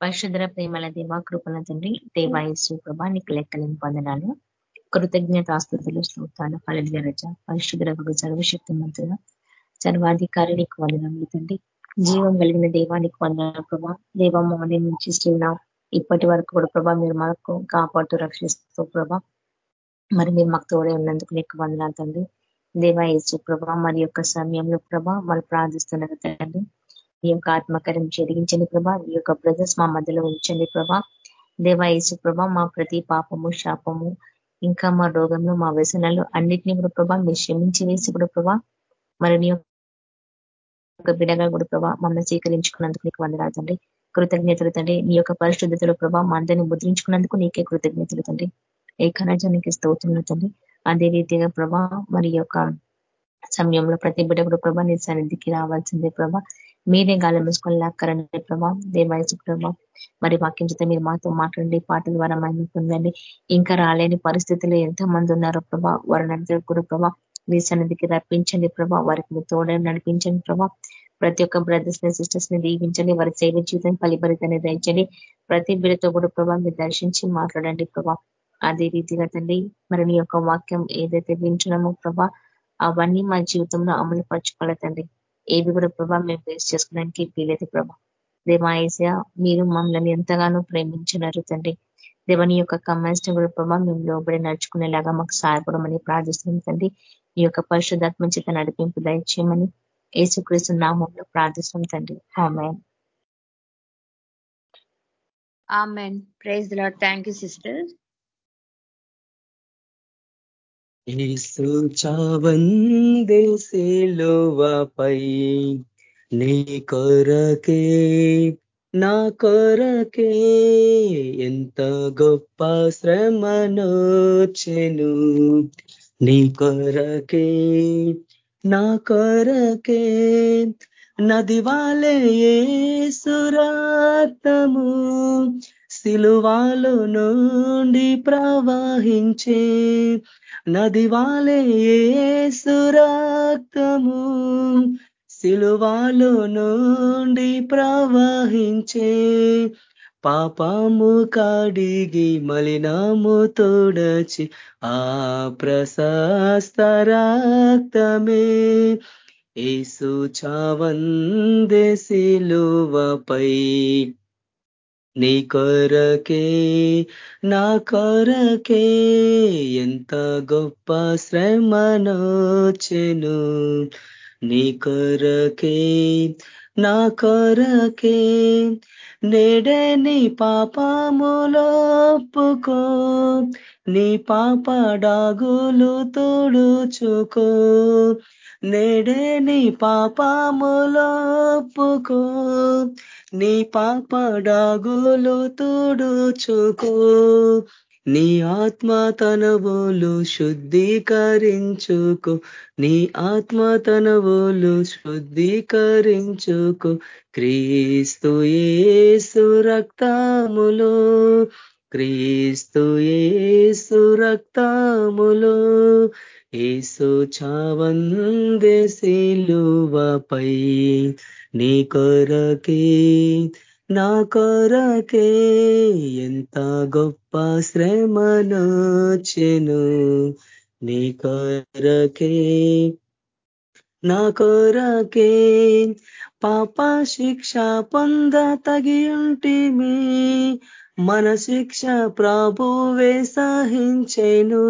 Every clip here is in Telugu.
పరిశుద్ర ప్రేమల దేవ కృపల తండ్రి దేవాయసు ప్రభా నీకు లెక్కలేని పొందనాలు కృతజ్ఞత ఆస్తుతులు శ్రోతాలు ఫలజ రజ పరిశుద్ర సర్వశక్తి మంత్రుల సర్వాధికారి నీకు వందనములు తండ్రి. జీవం కలిగిన దేవానికి వందన ప్రభా. దేవ మార్నింగ్ నుంచి స్టిల్ ఇప్పటి వరకు కూడా ప్రభా మీరు మాకు కాపాడుతూ రక్షిస్తూ ప్రభా మరి మీరు మాకు తోడే ఉన్నందుకు నీకు వందనాలు తండ్రి. దేవా యేసు ప్రభా మరి యొక్క సమయంలో ప్రభా మరి ప్రార్థిస్తున్నారు తండ్రి. ఈ యొక్క ఆత్మకార్యం జరిగించండి ప్రభా. ఈ యొక్క బ్రదర్స్ మా మధ్యలో ఉంచండి ప్రభా. దేవాయేసు ప్రభా మా ప్రతి పాపము శాపము ఇంకా మా రోగంలో మా వ్యసనాలు అన్నిటినీ కూడా ప్రభా మీరు క్షమించి వేసి కూడా ప్రభా మరి నీ యొక్క బిడగా కూడా ప్రభా మమ్మల్ని స్వీకరించుకున్నందుకు నీకు వందనాలు తండ్రి. కృతజ్ఞతలు తండ్రి. నీ యొక్క పరిశుద్ధతలు ప్రభా మా అందరినీ ముద్రించుకున్నందుకు నీకే కృతజ్ఞతలు తండ్రి. ఏ కణజానికి స్తోత్రంలో తండ్రి. అదే రీతిగా ప్రభా మరి యొక్క సమయంలో ప్రతి బిడ్డ కూడా ప్రభా నీ సన్నిధికి రావాల్సిందే ప్రభా. మీరే గాలి వేసుకొని లాక్కరండి ప్రభా దేవాయసు ప్రభా మరి వాక్యం చేత మీరు మాతో మాట్లాడండి పాటల ద్వారా మనం పొందండి. ఇంకా రాలేని పరిస్థితులు ఎంత మంది ఉన్నారో ప్రభా వారిని కూడా ప్రభా. మీ సన్నిధికి రప్పించండి ప్రభా వారికి మీ తోడని నడిపించండి ప్రభా. ప్రతి ఒక్క బ్రదర్స్ని సిస్టర్స్ని దీవించండి వారి సేవ జీవితం ఫలిభరితాన్ని దయచండి ప్రతి బిడ్డతో కూడా ప్రభా మీరు దర్శించి మాట్లాడండి ప్రభా. అదే రీతిగా తండ్రి మరి నీ యొక్క వాక్యం ఏదైతే వింటున్నామో ప్రభా అవన్నీ మా జీవితంలో అమలు పరచుకోవాలి తండ్రి. ఏవి కూడా ప్రభా మేము ఫేస్ చేసుకోవడానికి వీలేదు ప్రభా. దేవాయస మీరు మమ్మల్ని ఎంతగానో ప్రేమించినారు తండ్రి. దేవని యొక్క కమెంట్స్ కూడా ప్రభావ మేము లోబడి నడుచుకునేలాగా మాకు సహాయపడమని ప్రార్థిస్తున్నాం తండ్రి. ఈ యొక్క పరిశుద్ధాత్మ చేత నడిపింపు దయచేయమని ఏసుక్రీస్తు నామంలో ప్రార్థిస్తున్నాం తండ్రి. Amen. Praise Lord thank you sister. యేసు చావందే సిలువపై నీ కొరకే నా కొరకే ఎంత గొప్ప శ్రమనోచెను నీ కొరకే నా కొరకే నది వాలే సురాతము సిలువాలు నుండి ప్రవహించే నది వాలే సురాక్తము సిలువాలు నుండి ప్రవహించే పాపము కడిగి మలినము తోడచి ఆ ప్రశస్తరాక్తమే ఏసు చావందే సిలువపై నీ కొరకే నా కొరకే ఎంత గొప్ప శ్రమనోచెను నీ కొరకే నా కొరకే నేడని పాపములోపుకో నీ పాప డాగులు తోడుచుకో. నేడే నీ పాపములోపుకో నీ పాపడాగులు తుడుచుకో. నీ ఆత్మ తనవులు శుద్ధీకరించుకో. నీ ఆత్మ తనవులు శుద్ధీకరించుకో. క్రీస్తు ఏ రక్తములో క్రీస్తు ఏసు రక్తములో ఏసు చావందే సిలువపై. నీ కొరకే నా కొరకే ఎంత గొప్ప శ్రమనొచ్చెను నీ కొరకే నా కొరకే పాప శిక్ష పొంద తగియుంటిమి. మన శిక్ష ప్రభువే సహించెను.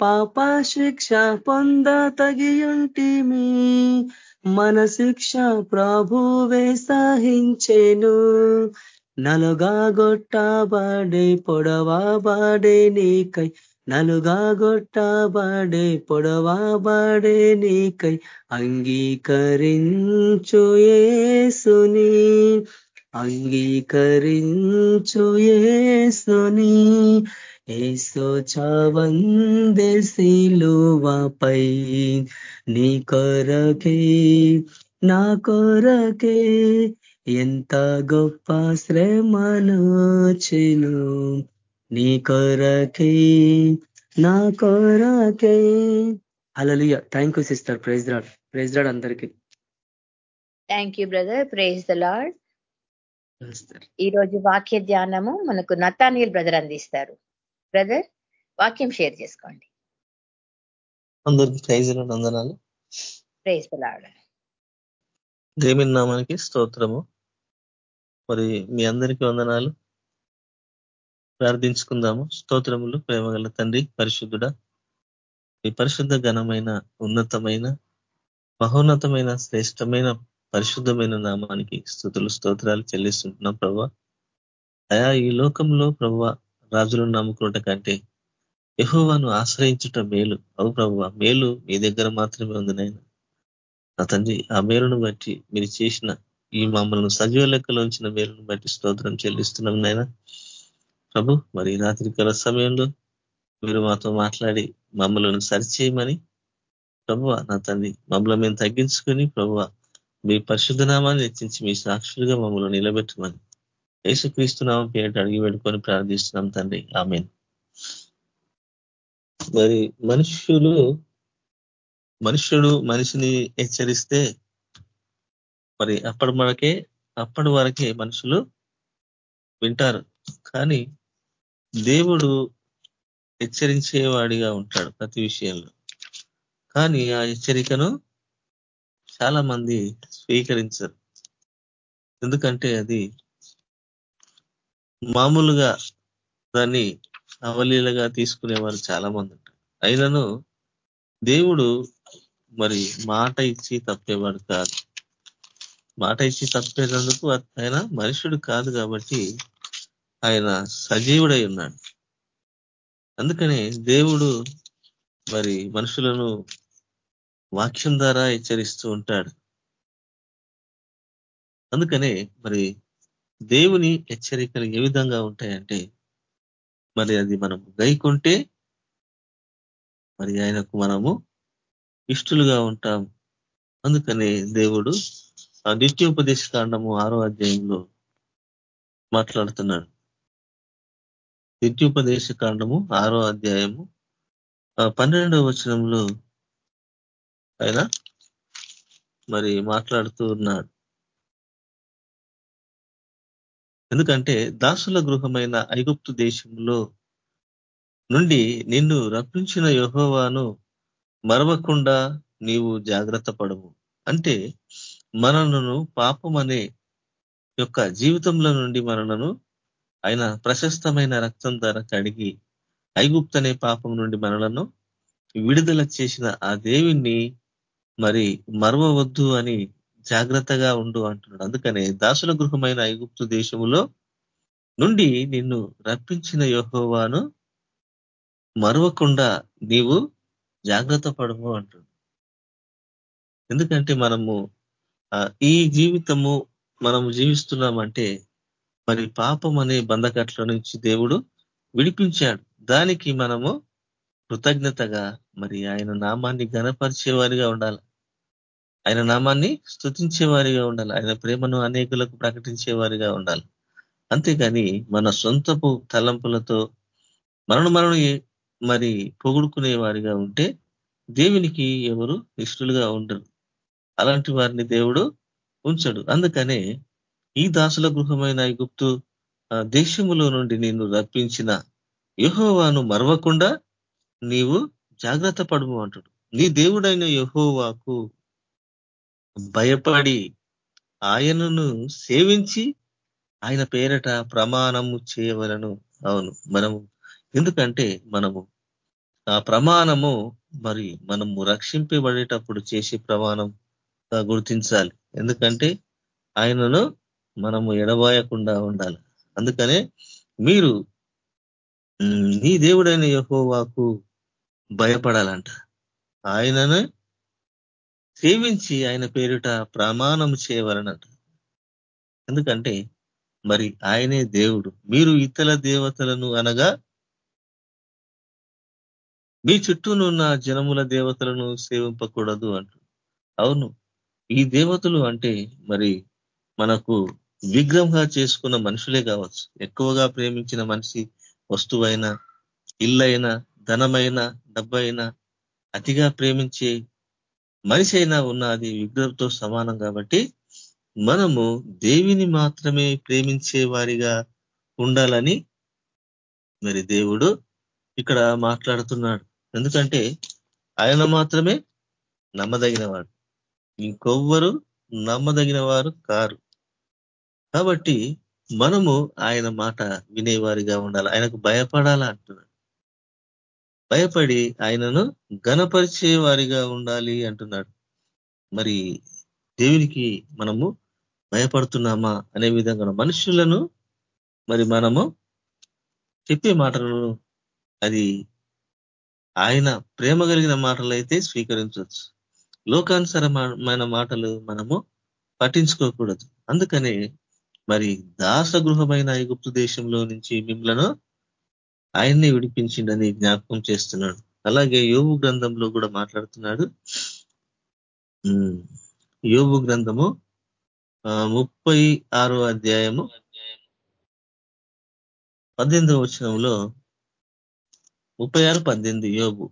పాప శిక్ష పొంద తగియుంటిమి. మన శిక్ష ప్రభువే సహించెను. నలుగా గొట్టబడే పొడవబడే నీకై నలుగా గొట్టబడే పొడవబడే నీకై అంగీకరించు ఏసుని అంగీకరించు ఏసుని ఏసో చావందే సిలువపై నీ కొరకే నా కొరకే ఎంత గొప్ప శ్రమనోచెను నీ కొరకే నా కొరకే. అలలియ thank you sister praise Lord praise Lord అందరికీ. Thank you brother praise the Lord ఈ రోజు వాక్య ధ్యానము మనకు నతానియల్ బ్రదర్ అందిస్తారు. బ్రదర్ వాక్యం షేర్ చేసుకోండి. అందరికి ప్రైజ్ వందనాలు. ప్రైజ్ దేవుని నామానికి స్తోత్రము. మరి మీ అందరికీ వందనాలు. ప్రార్థించుకుందాము. స్తోత్రములు ప్రేమగల తండ్రి పరిశుద్ధుడ. ఈ పరిశుద్ధ ఘనమైన ఉన్నతమైన మహోన్నతమైన శ్రేష్టమైన పరిశుద్ధమైన నామానికి స్థుతులు స్తోత్రాలు చెల్లిస్తుంటున్నాం ప్రభా. అయా ఈ లోకంలో ప్రభా రాజులను నమ్ముకున్నట కంటే యహోవాను ఆశ్రయించుట మేలు. అవు ప్రభు మేలు మీ దగ్గర మాత్రమే ఉంది నాయన. నా తండ్రి ఆ మేలును బట్టి మీరు చేసిన ఈ మమ్మల్ని సజీవ లెక్కలో ఉంచిన మేలును బట్టి స్తోత్రం చెల్లిస్తున్నాం నాయన. ప్రభు మరి రాత్రికాల సమయంలో మీరు మాతో మాట్లాడి మమ్మల్ని సరిచేయమని. ప్రభువ నా తండ్రి మమ్మల్ని మేము తగ్గించుకొని ప్రభువ మీ పరిశుద్ధ నామాన్ని హెచ్చించి మీ సాక్షులుగా మమ్మల్ని నిలబెట్టమని యేసుక్రీస్తు నామం పేరిట అడిగి పెట్టుకొని ప్రార్థిస్తున్నాం తండ్రి. ఆమె మరి మనుష్యులు మనుష్యుడు మనిషిని హెచ్చరిస్తే మరి అప్పటి మనకే అప్పటి వరకే మనుషులు వింటారు. కానీ దేవుడు హెచ్చరించేవాడిగా ఉంటాడు ప్రతి విషయంలో. కానీ ఆ హెచ్చరికను చాలా మంది స్వీకరించరు. ఎందుకంటే అది మామూలుగా దాన్ని అవలీలగా తీసుకునేవారు చాలా మంది ఉంటారు. అయినను దేవుడు మరి మాట ఇచ్చి తప్పేవాడు కాదు. మాట ఇచ్చి తప్పేటందుకు ఆయన మనుషుడు కాదు కాబట్టి ఆయన సజీవుడై ఉన్నాడు. అందుకనే దేవుడు మరి మనుషులను వాక్యం ద్వారా హెచ్చరిస్తూ ఉంటాడు. అందుకనే మరి దేవుని హెచ్చరికలు ఏ విధంగా ఉంటాయంటే మరి అది మనం గైకుంటే మరి ఆయనకు మనము ఇష్టలుగా ఉంటాం. అందుకనే దేవుడు ఆ నిత్యోపదేశ కాండము ఆరో అధ్యాయంలో మాట్లాడుతున్నాడు. నిత్యోపదేశ కాండము ఆరో అధ్యాయము పన్నెండవ వచనంలో ఆయన మరి మాట్లాడుతూ ఉన్నాడు ఎందుకంటే దాసుల గృహమైన ఐగుప్తు దేశంలో నుండి నిన్ను రప్పించిన యహోవాను మరవకుండా నీవు జాగ్రత్త పడవు. అంటే మనలను పాపం అనే యొక్క జీవితంలో నుండి మనలను ఆయన ప్రశస్తమైన రక్తం ధర కడిగి ఐగుప్తనే పాపం నుండి మనలను విడుదల చేసిన ఆ దేవిని మరి మరవవద్దు అని జాగ్రత్తగా ఉండు అంటున్నాడు. అందుకనే దాసుల గృహమైన ఐగుప్తు దేశములో నుండి నిన్ను రప్పించిన యోహోవాను మరవకుండా నీవు జాగ్రత్త పడము అంటున్నాడు. ఎందుకంటే మనము ఈ జీవితము మనము జీవిస్తున్నామంటే మరి పాపం అనే బంధకట్ల నుంచి దేవుడు విడిపించాడు. దానికి మనము కృతజ్ఞతగా మరి ఆయన నామాన్ని గనపరిచేవారిగా ఉండాలి. ఆయన నామాన్ని స్థుతించేవారిగా ఉండాలి. ఆయన ప్రేమను అనేకులకు ప్రకటించేవారిగా ఉండాలి. అంతేగాని మన సొంతపు తలంపులతో మనను మనం మరి పొగుడుకునే వారిగా ఉంటే దేవునికి ఎవరు ఇష్టలుగా ఉండరు. అలాంటి వారిని దేవుడు ఉంచడు. అందుకనే ఈ దాసుల గృహమైన గుప్తు దేశములో నుండి నిన్ను రప్పించిన యహోవాను మరవకుండా నీవు జాగ్రత్త పడము అంటాడు. నీ దేవుడైన యహోవాకు భయపడి ఆయనను సేవించి ఆయన పేరట ప్రమాణము చేయవలను. అవును మనము ఎందుకంటే మనము ఆ ప్రమాణము మరి మనము రక్షింపబడేటప్పుడు చేసే ప్రమాణం గుర్తించాలి. ఎందుకంటే ఆయనను మనము ఎడబాయకుండా ఉండాలి. అందుకనే మీరు నీ దేవుడైన యహోవాకు భయపడాలంట. ఆయనను సేవించి ఆయన పేరిట ప్రమాణం చేయవలనట. ఎందుకంటే మరి ఆయనే దేవుడు. మీరు ఇతర దేవతలను అనగా మీ చుట్టూనున్న జనముల దేవతలను సేవింపకూడదు అంటు అవును ఈ దేవతలు అంటే మరి మనకు విగ్రహంగా చేసుకున్న మనుషులే కావచ్చు. ఎక్కువగా ప్రేమించిన మనిషి వస్తువైనా ఇల్లైనా ధనమైన డబ్బైనా అతిగా ప్రేమించే మనిషి అయినా ఉన్న అది విగ్రహంతో సమానం కాబట్టి మనము దేవిని మాత్రమే ప్రేమించే వారిగా ఉండాలని మరి దేవుడు ఇక్కడ మాట్లాడుతున్నాడు. ఎందుకంటే ఆయన మాత్రమే నమ్మదగిన వాడు ఇంకొవ్వరు నమ్మదగిన వారు కారు. కాబట్టి మనము ఆయన మాట వినేవారిగా ఉండాలి. ఆయనకు భయపడాలా అంటున్నాడు భయపడి ఆయనను గణపరిచే వారిగా ఉండాలి అంటున్నాడు. మరి దేవునికి మనము భయపడుతున్నామా అనే విధంగా మనుషులను మరి మనము చెప్పే మాటలను అది ఆయన ప్రేమ కలిగిన మాటలు అయితే స్వీకరించవచ్చు. లోకానుసరమైన మాటలు మనము పట్టించుకోకూడదు. అందుకనే మరి దాసగృహమైన ఐగుప్తు దేశంలో నుంచి మిమ్మలను ఆయన్ని విడిపించిండని జ్ఞాపకం చేస్తున్నాడు. అలాగే యోగు గ్రంథంలో కూడా మాట్లాడుతున్నాడు. యోగు గ్రంథము ముప్పై ఆరో అధ్యాయము పద్దెనిమిదవ వచనంలో ముప్పై ఆరు పద్దెనిమిది యోగు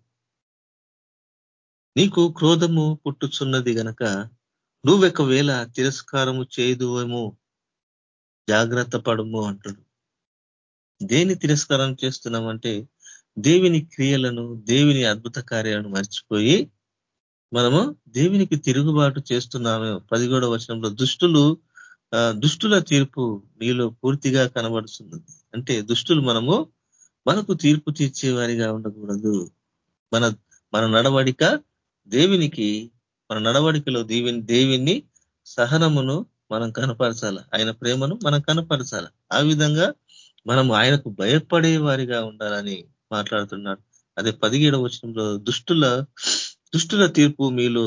నీకు క్రోధము పుట్టుచున్నది గనక నువ్వొకవేళ తిరస్కారము చేయదువేమో జాగ్రత్త పడము అంటాడు దేని తిరస్కారం చేస్తున్నామంటే దేవిని క్రియలను దేవిని అద్భుత కార్యాలను మర్చిపోయి మనము దేవునికి తిరుగుబాటు చేస్తున్నాము. పదిహేడవ వచనంలో దుష్టులు దుష్టుల తీర్పు నీలో పూర్తిగా కనబడుతున్నది అంటే దుష్టులు మనము మనకు తీర్పు తీర్చేవారిగా ఉండకూడదు. మన మన నడవడిక దేవునికి మన నడవడికలో దేవిని దేవిని సహనమును మనం కనపరచాల. ఆయన ప్రేమను మనం కనపరచాల. ఆ విధంగా మనం ఆయనకు భయపడే వారిగా ఉండాలని మాట్లాడుతున్నాడు. అదే పదిహేడవ వచనంలో దుష్టుల దుష్టుల తీర్పు మీలో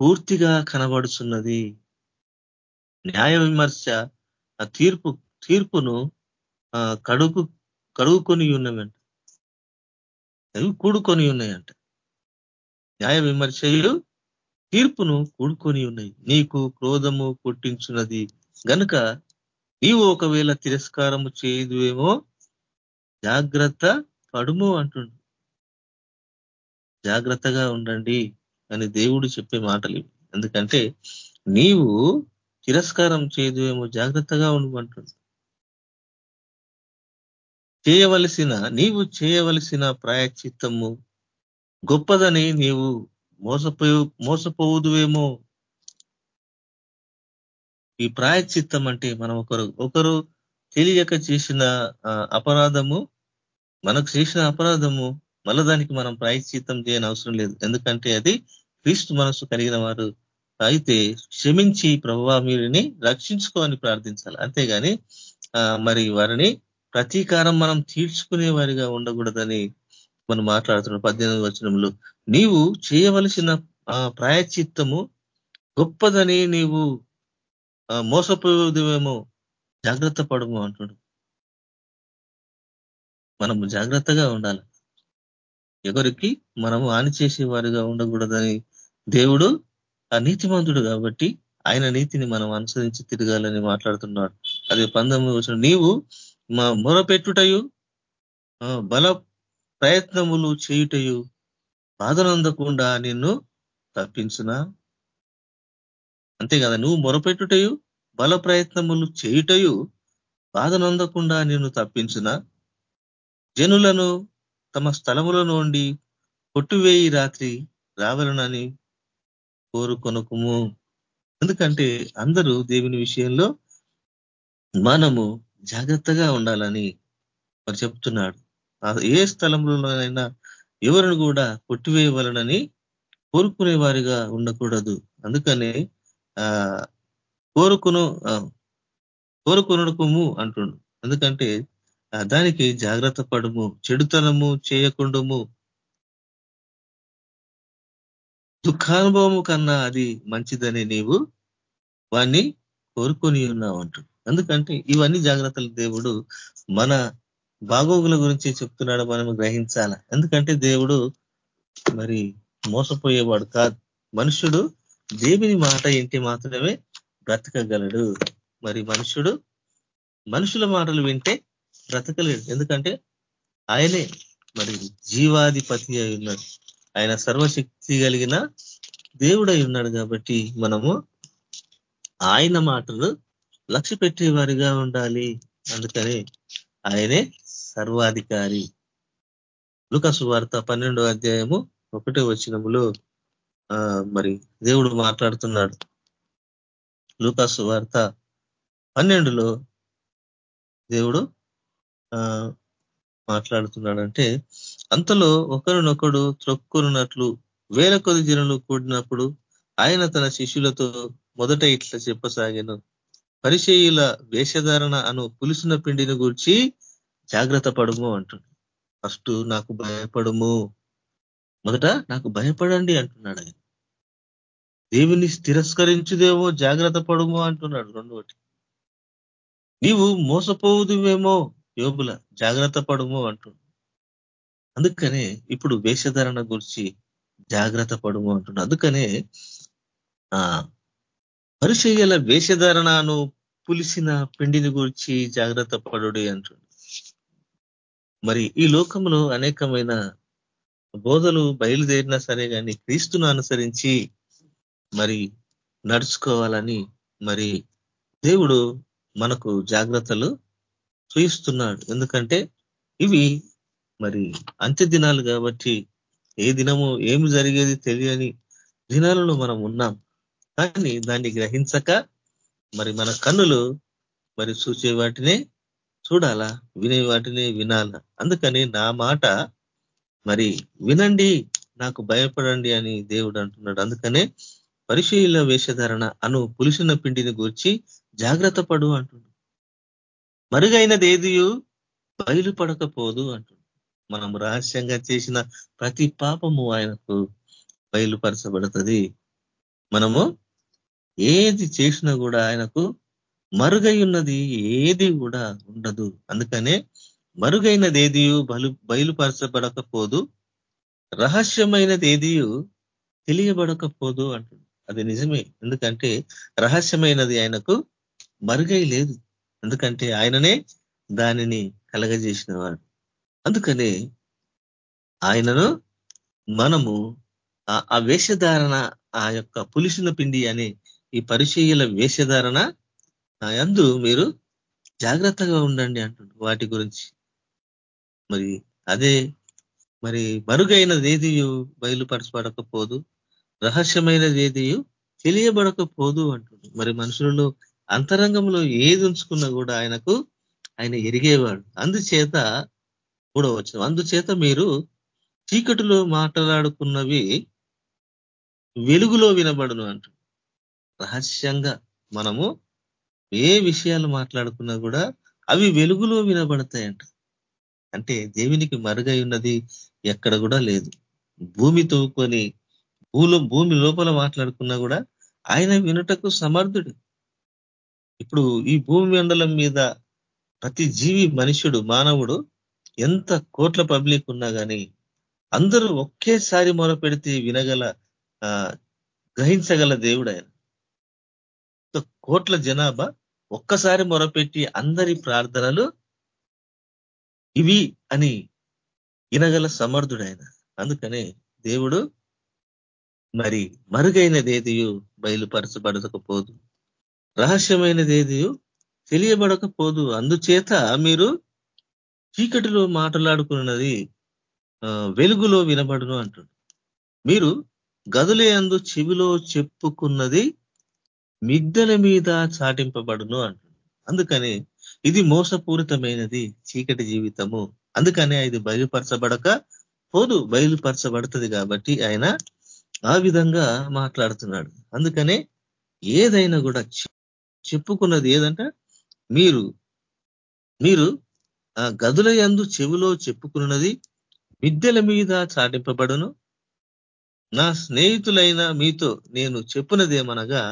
పూర్తిగా కనబడుతున్నది న్యాయ విమర్శ ఆ తీర్పు తీర్పును కడుగు కడుగుకొని ఉన్నవంట. అవి కూడుకొని ఉన్నాయంట. న్యాయ విమర్శలు తీర్పును కూడుకొని ఉన్నాయి. నీకు క్రోధము పుట్టించున్నది. గనుక నీవు ఒకవేళ తిరస్కారము చేయదువేమో జాగ్రత్త పడుము అంటుండు. జాగ్రత్తగా ఉండండి అని దేవుడు చెప్పే మాటలు ఎందుకంటే నీవు తిరస్కారం చేయదువేమో జాగ్రత్తగా ఉండమంటుంది చేయవలసిన నీవు చేయవలసిన ప్రాయచిత్తము గొప్పదని నీవు మోసపోయి మోసపోవుదువేమో ఈ ప్రాయచిత్తం అంటే మనం ఒకరు ఒకరు తెలియక చేసిన అపరాధము మనకు చేసిన అపరాధము మళ్ళా దానికి మనం ప్రాయశ్చిత్తం చేయని అవసరం లేదు. ఎందుకంటే అది క్రీస్తు మనసు కలిగిన వారు అయితే క్షమించి ప్రభావ మీరిని రక్షించుకోని ప్రార్థించాలి. అంతేగాని మరి వారిని ప్రతీకారం మనం తీర్చుకునే వారిగా ఉండకూడదని మనం మాట్లాడుతున్నాం పద్దెనిమిది వచనంలో నీవు చేయవలసిన ప్రాయచిత్తము గొప్పదని నీవు మోసపోయేదేమో జాగ్రత్త పడము అంటుడు. మనము జాగ్రత్తగా ఉండాలి. ఎవరికి మనము హాని చేసే వారిగా ఉండకూడదని దేవుడు ఆ నీతిమంతుడు కాబట్టి ఆయన నీతిని మనం అనుసరించి తిరగాలని మాట్లాడుతున్నాడు. అది పంతొమ్మిది వచ్చిన నీవు మా మొరపెట్టుటయు బల ప్రయత్నములు చేయుటయు బాధనందకుండా నిన్ను తప్పించునా? అంతే కదా నువ్వు మొరపెట్టుటయు బల ప్రయత్నములు చేయుటయు బాధనందకుండా నిన్ను తప్పించిన. జనులను తమ స్థలముల నుండి కొట్టువేయి రాత్రి రావాలనని కోరుకొనకుము. ఎందుకంటే అందరూ దేవుని విషయంలో మనము జాగ్రత్తగా ఉండాలని మరి చెప్తున్నాడు. ఏ స్థలంలోనైనా ఎవరిని కూడా కొట్టివేయవలనని కోరుకునే వారిగా ఉండకూడదు. అందుకనే కోరుకును కోరుకునడకము అంటుండు. ఎందుకంటే దానికి జాగ్రత్త పడము చెడుతనము చేయకుండము. దుఃఖానుభవము కన్నా అది మంచిదని నీవు వాణ్ణి కోరుకొని ఉన్నావు అంటు. ఎందుకంటే ఇవన్నీ జాగ్రత్తలు దేవుడు మన బాగోగుల గురించి చెప్తున్నాడు మనం గ్రహించాల. ఎందుకంటే దేవుడు మరి మోసపోయేవాడు కాదు. మనుషుడు దేవుని మాట ఇంటి మాత్రమే బ్రతకగలడు. మరి మనుషుడు మనుషుల మాటలు వింటే బ్రతకలేడు. ఎందుకంటే ఆయనే మరి జీవాధిపతి అయి ఉన్నాడు. ఆయన సర్వశక్తి కలిగిన దేవుడై ఉన్నాడు కాబట్టి మనము ఆయన మాటలు లక్ష్య పెట్టేవారిగా ఉండాలి. అందుకని ఆయనే సర్వాధికారి. లుకసు వార్త పన్నెండో అధ్యాయము ఒకటే వచ్చినములో మరి దేవుడు మాట్లాడుతున్నాడు. లూకాసు వార్త పన్నెండులో దేవుడు మాట్లాడుతున్నాడంటే అంతలో ఒకరినొకడు త్రొక్కున్నట్లు వేల కొద్ది జనులు కూడినప్పుడు ఆయన తన శిష్యులతో మొదట ఇట్లా చెప్పసాగాను. పరిచయుల వేషధారణ అను పులుసున పిండిని గూర్చి జాగ్రత్త పడుము అంటున్నాడు. ఫస్ట్ నాకు భయపడము. మొదట నాకు భయపడండి అంటున్నాడు ఆయన. దేవుని తిరస్కరించుదేమో జాగ్రత్త పడుము అంటున్నాడు రెండోటి నీవు మోసపోవుదువేమో యోగుల జాగ్రత్త పడుము అంటున్నాడు. అందుకనే ఇప్పుడు వేషధారణ గురించి జాగ్రత్త పడుము అంటున్నాడు. అందుకనే ఆ పరిచయ్యల వేషధారణను పులిసిన పిండిని గురించి జాగ్రత్త పడుడి అంటున్నాడు. మరి ఈ లోకంలో అనేకమైన బోధలు బయలుదేరినా సరే కానీ క్రీస్తును అనుసరించి మరి నడుచుకోవాలని మరి దేవుడు మనకు జాగ్రత్తలు చూయిస్తున్నాడు. ఎందుకంటే ఇవి మరి అంత్య దినాలు కాబట్టి ఏ దినము ఏమి జరిగేది తెలియని దినాలలో మనం ఉన్నాం. కానీ దాన్ని గ్రహించక మరి మన కన్నులు మరి చూసే వాటినే చూడాలా వినే వాటినే వినాలా. అందుకని నా మాట మరి వినండి నాకు భయపడండి అని దేవుడు అంటున్నాడు. అందుకనే పరిశీల వేషధారణ అను పులిసిన పిండిని గూర్చి జాగ్రత్త పడు అంటున్నాడు మరుగైనదేదియు బయలుపడకపోదు అంటున్నాడు మనం రహస్యంగా చేసిన ప్రతి పాపము ఆయనకు బయలుపరచబడుతుంది. మనము ఏది చేసినా కూడా ఆయనకు మరుగై ఉన్నది ఏది కూడా ఉండదు. అందుకనే మరుగైనది ఏదియు బలు బయలుపరచబడకపోదు. రహస్యమైనది ఏదియు తెలియబడకపోదు అంటుంది అది నిజమే. ఎందుకంటే రహస్యమైనది ఆయనకు మరుగై లేదు. ఎందుకంటే ఆయననే దానిని కలగజేసిన వాడు అందుకనే ఆయనను మనము ఆ వేషధారణ ఆ యొక్క పులిసిన పిండి అనే ఈ పరిచయల వేషధారణ అందు మీరు జాగ్రత్తగా ఉండండి అంటుండ్రు వాటి గురించి. మరి అదే మరి మరుగైనది ఏది బయలుపరచబడకపోదు. రహస్యమైనది ఏది తెలియబడకపోదు అంటుడు మరి మనుషులలో అంతరంగంలో ఏది ఉంచుకున్నా కూడా ఆయనకు ఆయన ఎరిగేవాడు. అందుచేత కూడా వచ్చిన అందుచేత మీరు చీకటిలో మాట్లాడుకున్నవి వెలుగులో వినబడును అంటు రహస్యంగా మనము ఏ విషయాలు మాట్లాడుకున్నా కూడా అవి వెలుగులో వినబడతాయంట అంటే దేవునికి మరుగై ఉన్నది ఎక్కడ కూడా లేదు. భూమి తవ్వుకొని భూలో భూమి లోపల మాట్లాడుకున్నా కూడా ఆయన వినుటకు సమర్థుడు. ఇప్పుడు ఈ భూమి మండలం మీద ప్రతి జీవి మనుషుడు మానవుడు ఎంత కోట్ల పబ్లిక్ ఉన్నా కానీ అందరూ ఒకేసారి మొరపెడితే వినగల గ్రహించగల దేవుడు ఆయన. కోట్ల జనాభా ఒక్కసారి మొరపెట్టి అందరి ప్రార్థనలు ఇవి అని వినగల సమర్థుడు ఆయన. అందుకనే దేవుడు మరి మరుగైనదేదియు బయలుపరచబడకపోదు. రహస్యమైనదేదియు తెలియబడకపోదు. అందుచేత మీరు చీకటిలో మాట్లాడుకున్నది వెలుగులో వినబడును అంటుడు మీరు గదులే అందు చెవిలో చెప్పుకున్నది మిద్దల మీద చాటింపబడును అంటుడు అందుకని ఇది మోసపూరితమైనది చీకటి జీవితము. అందుకనే ఇది బయలుపరచబడక పోదు బయలుపరచబడుతుంది కాబట్టి ఆయన ఆ విధంగా మాట్లాడుతున్నాడు. అందుకనే ఏదైనా కూడా చెప్పుకున్నది ఏదంట మీరు మీరు ఆ గదుల యందు చెవిలో చెప్పుకున్నది విద్యల మీద చాటింపబడును. నా స్నేహితులైన మీతో నేను చెప్పినదేమనగా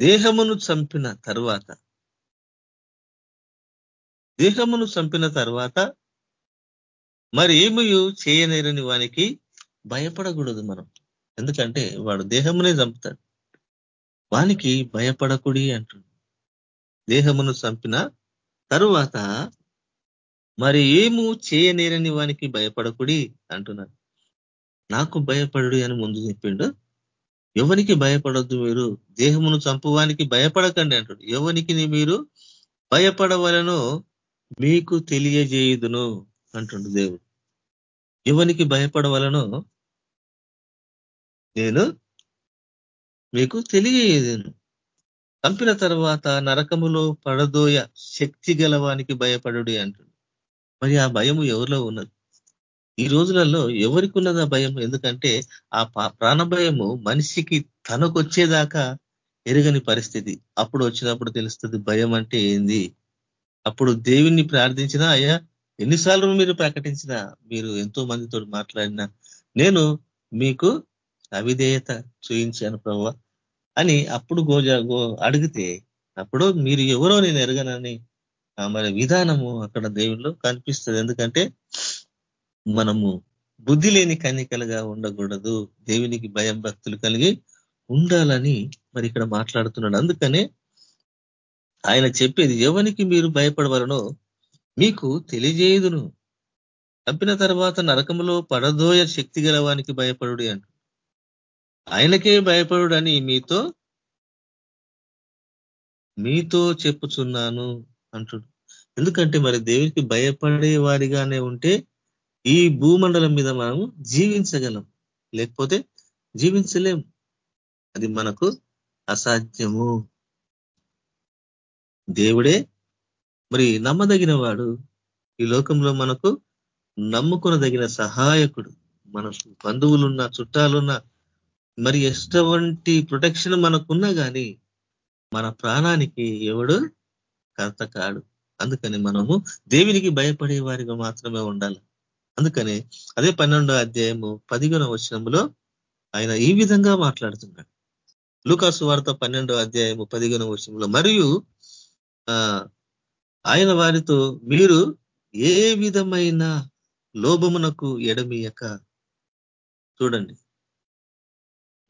దేహమును చంపిన తర్వాత దేహమును చంపిన తర్వాత మరి ఏమి చేయనేరని వానికి భయపడకూడదు మనం. ఎందుకంటే వాడు దేహమునే చంపుతాడు. వానికి భయపడకుడి అంటుంది దేహమును చంపిన తరువాత మరి ఏము చేయనేరని వానికి భయపడకుడి అంటున్నాడు. నాకు భయపడు అని ముందు చెప్పిండు. ఎవరికి భయపడొద్దు మీరు? దేహమును చంపువానికి భయపడకండి అంటాడు. ఎవరికి మీరు భయపడవలను మీకు తెలియజేయుదును అంటుండు దేవుడు. ఎవరికి భయపడవలను నేను మీకు తెలియదు చంపిన తర్వాత నరకములో పడదోయ శక్తి గలవానికి భయపడుడి అంటుంది మరి ఆ భయము ఎవరిలో ఉన్నది? ఈ రోజులలో ఎవరికి ఉన్నది ఆ భయం? ఎందుకంటే ఆ ప్రాణ భయము మనిషికి తనకొచ్చేదాకా ఎరగని పరిస్థితి. అప్పుడు వచ్చినప్పుడు తెలుస్తుంది భయం అంటే ఏంది? అప్పుడు దేవుణ్ణి ప్రార్థించినా అయ్యా ఎన్నిసార్లు మీరు ప్రకటించినా మీరు ఎంతో మందితో మాట్లాడినా నేను మీకు అవిధేయత చూయించాను ప్రభు. అని అప్పుడు గోజ అడిగితే అప్పుడు మీరు ఎవరో నేను ఎరగనని మరి విధానము అక్కడ దేవుళ్ళు కనిపిస్తుంది. ఎందుకంటే మనము బుద్ధి లేని కన్యకలుగా ఉండకూడదు. దేవునికి భయం భక్తులు కలిగి ఉండాలని మరి ఇక్కడ మాట్లాడుతున్నాడు. అందుకనే ఆయన చెప్పేది ఎవరికి మీరు భయపడవలనో మీకు తెలియజేయదును. చంపిన తర్వాత నరకములో పడదోయ శక్తి గలవానికి భయపడు అంటు. ఆయనకే భయపడు అని మీతో మీతో చెప్పుచున్నాను అంటుడు. ఎందుకంటే మరి దేవునికి భయపడే వారిగానే ఉంటే ఈ భూమండలం మీద మనము జీవించగలం. లేకపోతే జీవించలేం. అది మనకు అసాధ్యము. దేవుడే మరి నమ్మదగిన వాడు ఈ లోకంలో మనకు నమ్ముకునదగిన సహాయకుడు. మనకు బంధువులున్న చుట్టాలున్న మరి ఎటువంటి ప్రొటెక్షన్ మనకున్నా కానీ మన ప్రాణానికి ఎవడు కర్త కాడు. అందుకని మనము దేవునికి భయపడే వారిగా మాత్రమే ఉండాలి. అందుకని అదే పన్నెండో అధ్యాయము పదిగున వచనంలో ఆయన ఈ విధంగా మాట్లాడుతున్నాడు. లూకాసు వార్త పన్నెండో అధ్యాయము పదిగున వచనంలో మరియు ఆయన వారితో మీరు ఏ విధమైన లోభమునకు ఎడమియక? చూడండి.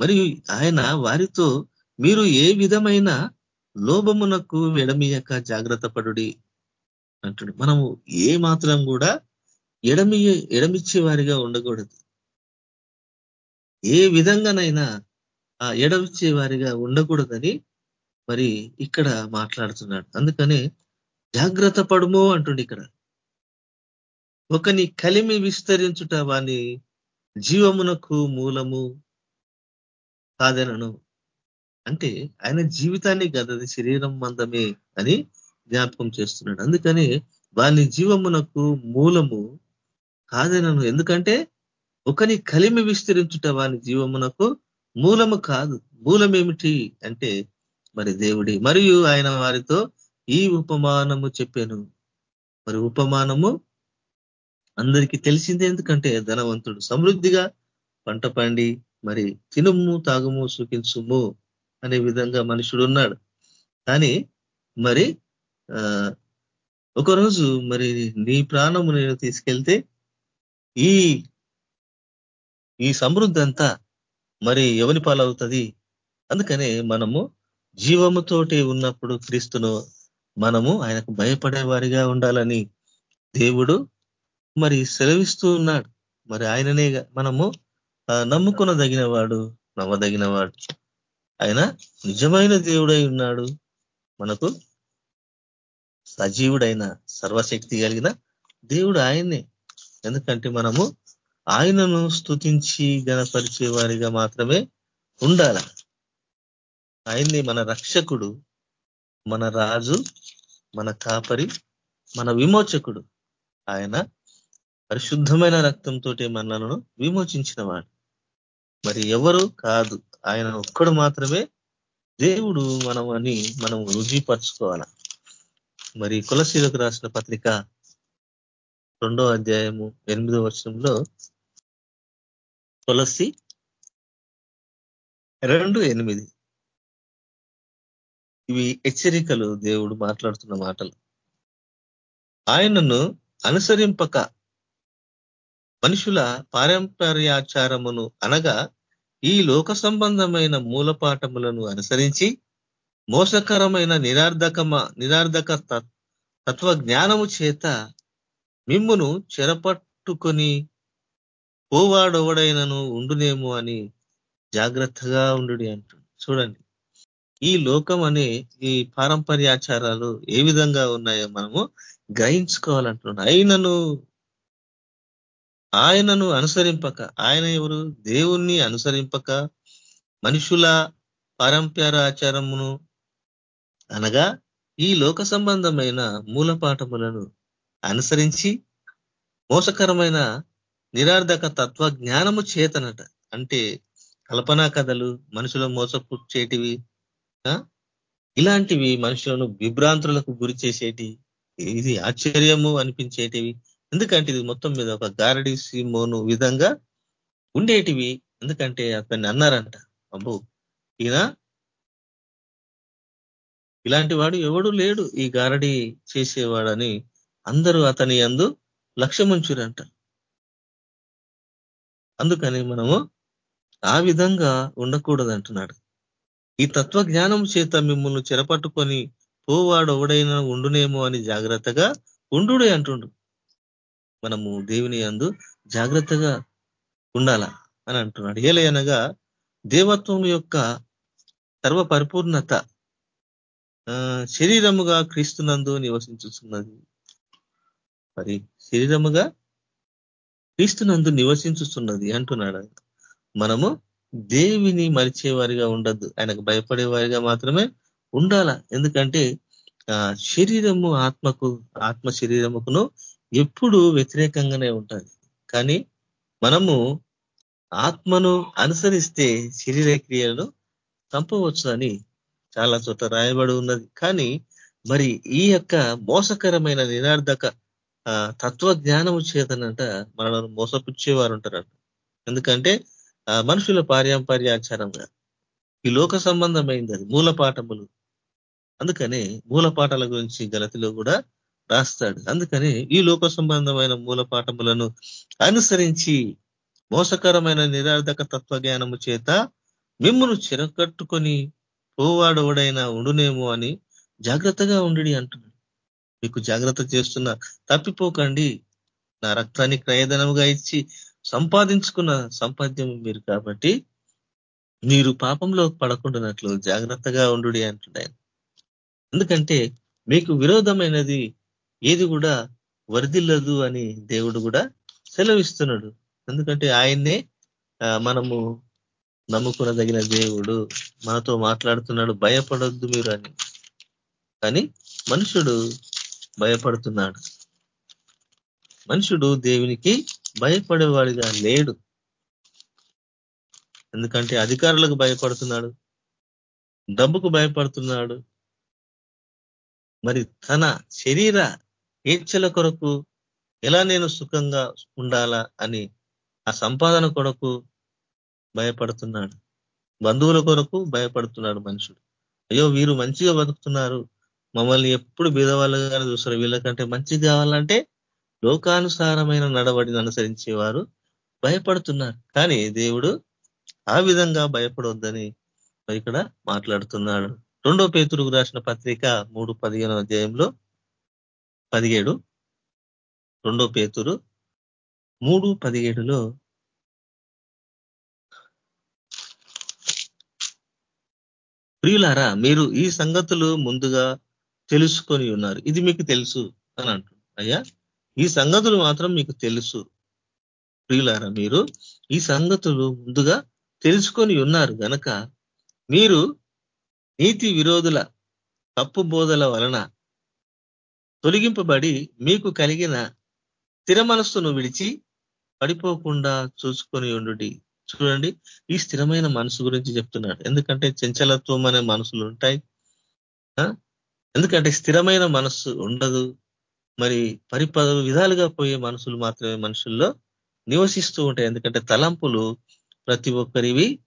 మరియు ఆయన వారితో మీరు ఏ విధమైన లోభమునకు ఎడమియక జాగ్రత్త పడుడి అంటుడు. మనము ఏ మాత్రం కూడా ఎడమి ఎడమిచ్చే వారిగా ఉండకూడదు. ఏ విధంగానైనా ఆ ఎడమిచ్చే వారిగా ఉండకూడదని మరి ఇక్కడ మాట్లాడుతున్నాడు. అందుకనే జాగ్రత్త పడుమో అంటుండి ఇక్కడ. ఒకని కలిమి విస్తరించుట వాని జీవమునకు మూలము కాదనను. అంటే ఆయన జీవితాన్ని గదది శరీరం మందమే అని జ్ఞాపకం చేస్తున్నాడు. అందుకని వాని జీవమునకు మూలము కాదనను. ఎందుకంటే ఒకని కలిమి విస్తరించుట వాని జీవమునకు మూలము కాదు. మూలమేమిటి అంటే మరి దేవుడి. మరియు ఆయన వారితో ఈ ఉపమానము చెప్పాను. మరి ఉపమానము అందరికీ తెలిసిందే. ఎందుకంటే ధనవంతుడు. సమృద్ధిగా పంట పండి మరి తినుము తాగుము సుఖించుము అనే విధంగా మనుషుడు ఉన్నాడు కానీ మరి ఒకరోజు మరి నీ ప్రాణము నేను తీసుకెళ్తే ఈ ఈ సమృద్ధి అంతా మరి ఎవని పాలవుతుంది? అందుకనే మనము జీవముతోటి ఉన్నప్పుడు క్రీస్తును మనము ఆయనకు భయపడే వారిగా ఉండాలని దేవుడు మరి సెలవిస్తూ ఉన్నాడు. మరి ఆయననే మనము నమ్ముకునదగిన వాడు నమ్మదగిన వాడు ఆయన నిజమైన దేవుడై ఉన్నాడు. మనకు సజీవుడైన సర్వశక్తి కలిగిన దేవుడు ఆయన్నే ఎందుకంటే మనము ఆయనను స్థుతించి గణపరిచే వారిగా మాత్రమే ఉండాల. ఆయన్ని మన రక్షకుడు మన రాజు మన కాపరి మన విమోచకుడు. ఆయన పరిశుద్ధమైన రక్తంతో మనలను విమోచించిన వాడు. మరి ఎవరు కాదు. ఆయన ఒక్కడు మాత్రమే దేవుడు మనం అని మనం రుజుపరుచుకోవాల మరి కులశీలకు రాసిన పత్రిక రెండో అధ్యాయము ఎనిమిదో వర్షంలో తులసి రెండు ఎనిమిది. ఇవి హెచ్చరికలు దేవుడు మాట్లాడుతున్న మాటలు. ఆయనను అనుసరింపక మనుషుల పారంపర్యాచారమును అనగా ఈ లోక సంబంధమైన మూలపాఠములను అనుసరించి మోసకరమైన నిరార్ధకమ నిరార్ధక తత్వ జ్ఞానము చేత మిమ్మును చెరపట్టుకొని పోవాడొవడైనను ఉండునేమో అని జాగ్రత్తగా ఉండు అంటుంది చూడండి. ఈ లోకం అనే ఈ పారంపర్యాచారాలు ఏ విధంగా ఉన్నాయో మనము గ్రహించుకోవాలంటున్నాను. అయినను ఆయనను అనుసరింపక ఆయన ఎవరు? దేవుణ్ణి అనుసరింపక మనుషుల పారంపర ఆచారమును అనగా ఈ లోక సంబంధమైన మూలపాఠములను అనుసరించి మోసకరమైన నిరార్థక తత్వ జ్ఞానము చేతనట. అంటే కల్పనా కథలు మనుషుల మోసపుచ్చేటివి ఇలాంటివి మనుషులను విభ్రాంతులకు గురి చేసేటి ఇది ఆశ్చర్యము అనిపించేటివి. ఎందుకంటే ఇది మొత్తం మీద ఒక గారడి సీమోను విధంగా ఉండేటివి. ఎందుకంటే అతన్ని అన్నారంట అబ్బు ఈయన ఇలాంటి వాడు ఎవడు లేడు ఈ గారడి చేసేవాడని అందరూ అతని అందు లక్ష్యముంచురంట. అందుకని మనము ఆ విధంగా ఉండకూడదు అంటున్నాడు ఈ తత్వ జ్ఞానం చేత మిమ్మల్ని చెరపట్టుకొని పోవాడు ఎవడైనా ఉండునేమో అని జాగ్రత్తగా ఉండుడే అంటుండు. మనము దేవుని అందు జాగ్రత్తగా ఉండాల అని అంటున్నాడు. ఏలయనగా దేవత్వం యొక్క సర్వ పరిపూర్ణత శరీరముగా క్రీస్తునందు నివసించుతున్నది మరి శరీరముగా క్రీస్తునందు నివసించుతున్నది అంటున్నాడు. మనము దేవిని మరిచేవారిగా ఉండద్దు. ఆయనకు భయపడేవారిగా మాత్రమే ఉండాల. ఎందుకంటే శరీరము ఆత్మకు ఆత్మ శరీరముకును ఎప్పుడు వ్యతిరేకంగానే ఉంటుంది. కానీ మనము ఆత్మను అనుసరిస్తే శరీర క్రియలను చంపవచ్చు అని చాలా చోట రాయబడి ఉన్నది. కానీ మరి ఈ యొక్క మోసకరమైన నిరార్థక తత్వ జ్ఞానము చేతనంట మనల్ని మోసపుచ్చేవారు ఉంటారంట. ఎందుకంటే మనుషుల పార్యాంపర్యాచారంగా ఈ లోక సంబంధమైంది అది మూల పాఠములు. అందుకనే మూల పాఠాల గురించి గలతిలో కూడా రాస్తాడు. అందుకని ఈ లోక సంబంధమైన మూల పాఠములను అనుసరించి మోసకరమైన నిరార్థక తత్వ జ్ఞానము చేత మిమ్మును చిరకట్టుకొని పోవాడవడైనా ఉండునేమో అని జాగ్రత్తగా ఉండి అంటున్నాడు. మీకు జాగ్రత్త చేస్తున్న తప్పిపోకండి. నా రక్తాన్ని క్రయధనముగా ఇచ్చి సంపాదించుకున్న సంపాద్యం మీరు కాబట్టి మీరు పాపంలో పడకుండానట్లు జాగ్రత్తగా ఉండు అంటున్నాయి ఎందుకంటే మీకు విరోధమైనది ఏది కూడా వరదిల్లదు అని దేవుడు కూడా సెలవిస్తున్నాడు. ఎందుకంటే ఆయన్నే మనము నమ్ముకునదగిన దేవుడు. మనతో మాట్లాడుతున్నాడు భయపడొద్దు మీరు అని. కానీ మనుషుడు భయపడుతున్నాడు. మనుషుడు దేవునికి భయపడేవాడిగా లేడు. ఎందుకంటే అధికారులకు భయపడుతున్నాడు డబ్బుకు భయపడుతున్నాడు. మరి తన శరీర ఏడ్చల కొరకు ఎలా నేను సుఖంగా ఉండాలా అని ఆ సంపాదన కొరకు భయపడుతున్నాడు. బంధువుల కొరకు భయపడుతున్నాడు మనుషుడు. అయ్యో వీరు మంచిగా బతుకుతున్నారు. మమ్మల్ని ఎప్పుడు బీదవాళ్ళుగానే చూస్తారు. వీళ్ళకంటే మంచిగా కావాలంటే లోకానుసారమైన నడవడిని అనుసరించేవారు భయపడుతున్నారు. కానీ దేవుడు ఆ విధంగా భయపడొద్దని ఇక్కడ మాట్లాడుతున్నాడు. రెండో పేతురుకు రాసిన పత్రిక మూడు పదిహేను అధ్యాయంలో పదిహేడు రెండో పేతురు మూడు పదిహేడులో ప్రియులారా మీరు ఈ సంగతులు ముందుగా తెలుసుకొని ఉన్నారు. ఇది మీకు తెలుసు అని అంటుంది అయ్యా ఈ సంగతులు మాత్రం మీకు తెలుసు. ప్రియులారా మీరు ఈ సంగతులు ముందుగా తెలుసుకొని ఉన్నారు గనక మీరు నీతి విరోధుల తప్పు బోధల వలన తొలగింపబడి మీకు కలిగిన స్థిర మనస్సును విడిచి పడిపోకుండా చూసుకొని ఉండు చూడండి ఈ స్థిరమైన మనసు గురించి చెప్తున్నాడు. ఎందుకంటే చంచలత్వం అనే మనసులు ఉంటాయి. ఎందుకంటే స్థిరమైన మనస్సు ఉండదు. మరి పరిపద విధాలుగా పోయే మనసులు మాత్రమే మనుషుల్లో నివసిస్తూ ఉంటాయి. ఎందుకంటే తలంపులు ప్రతి ఒక్కరివి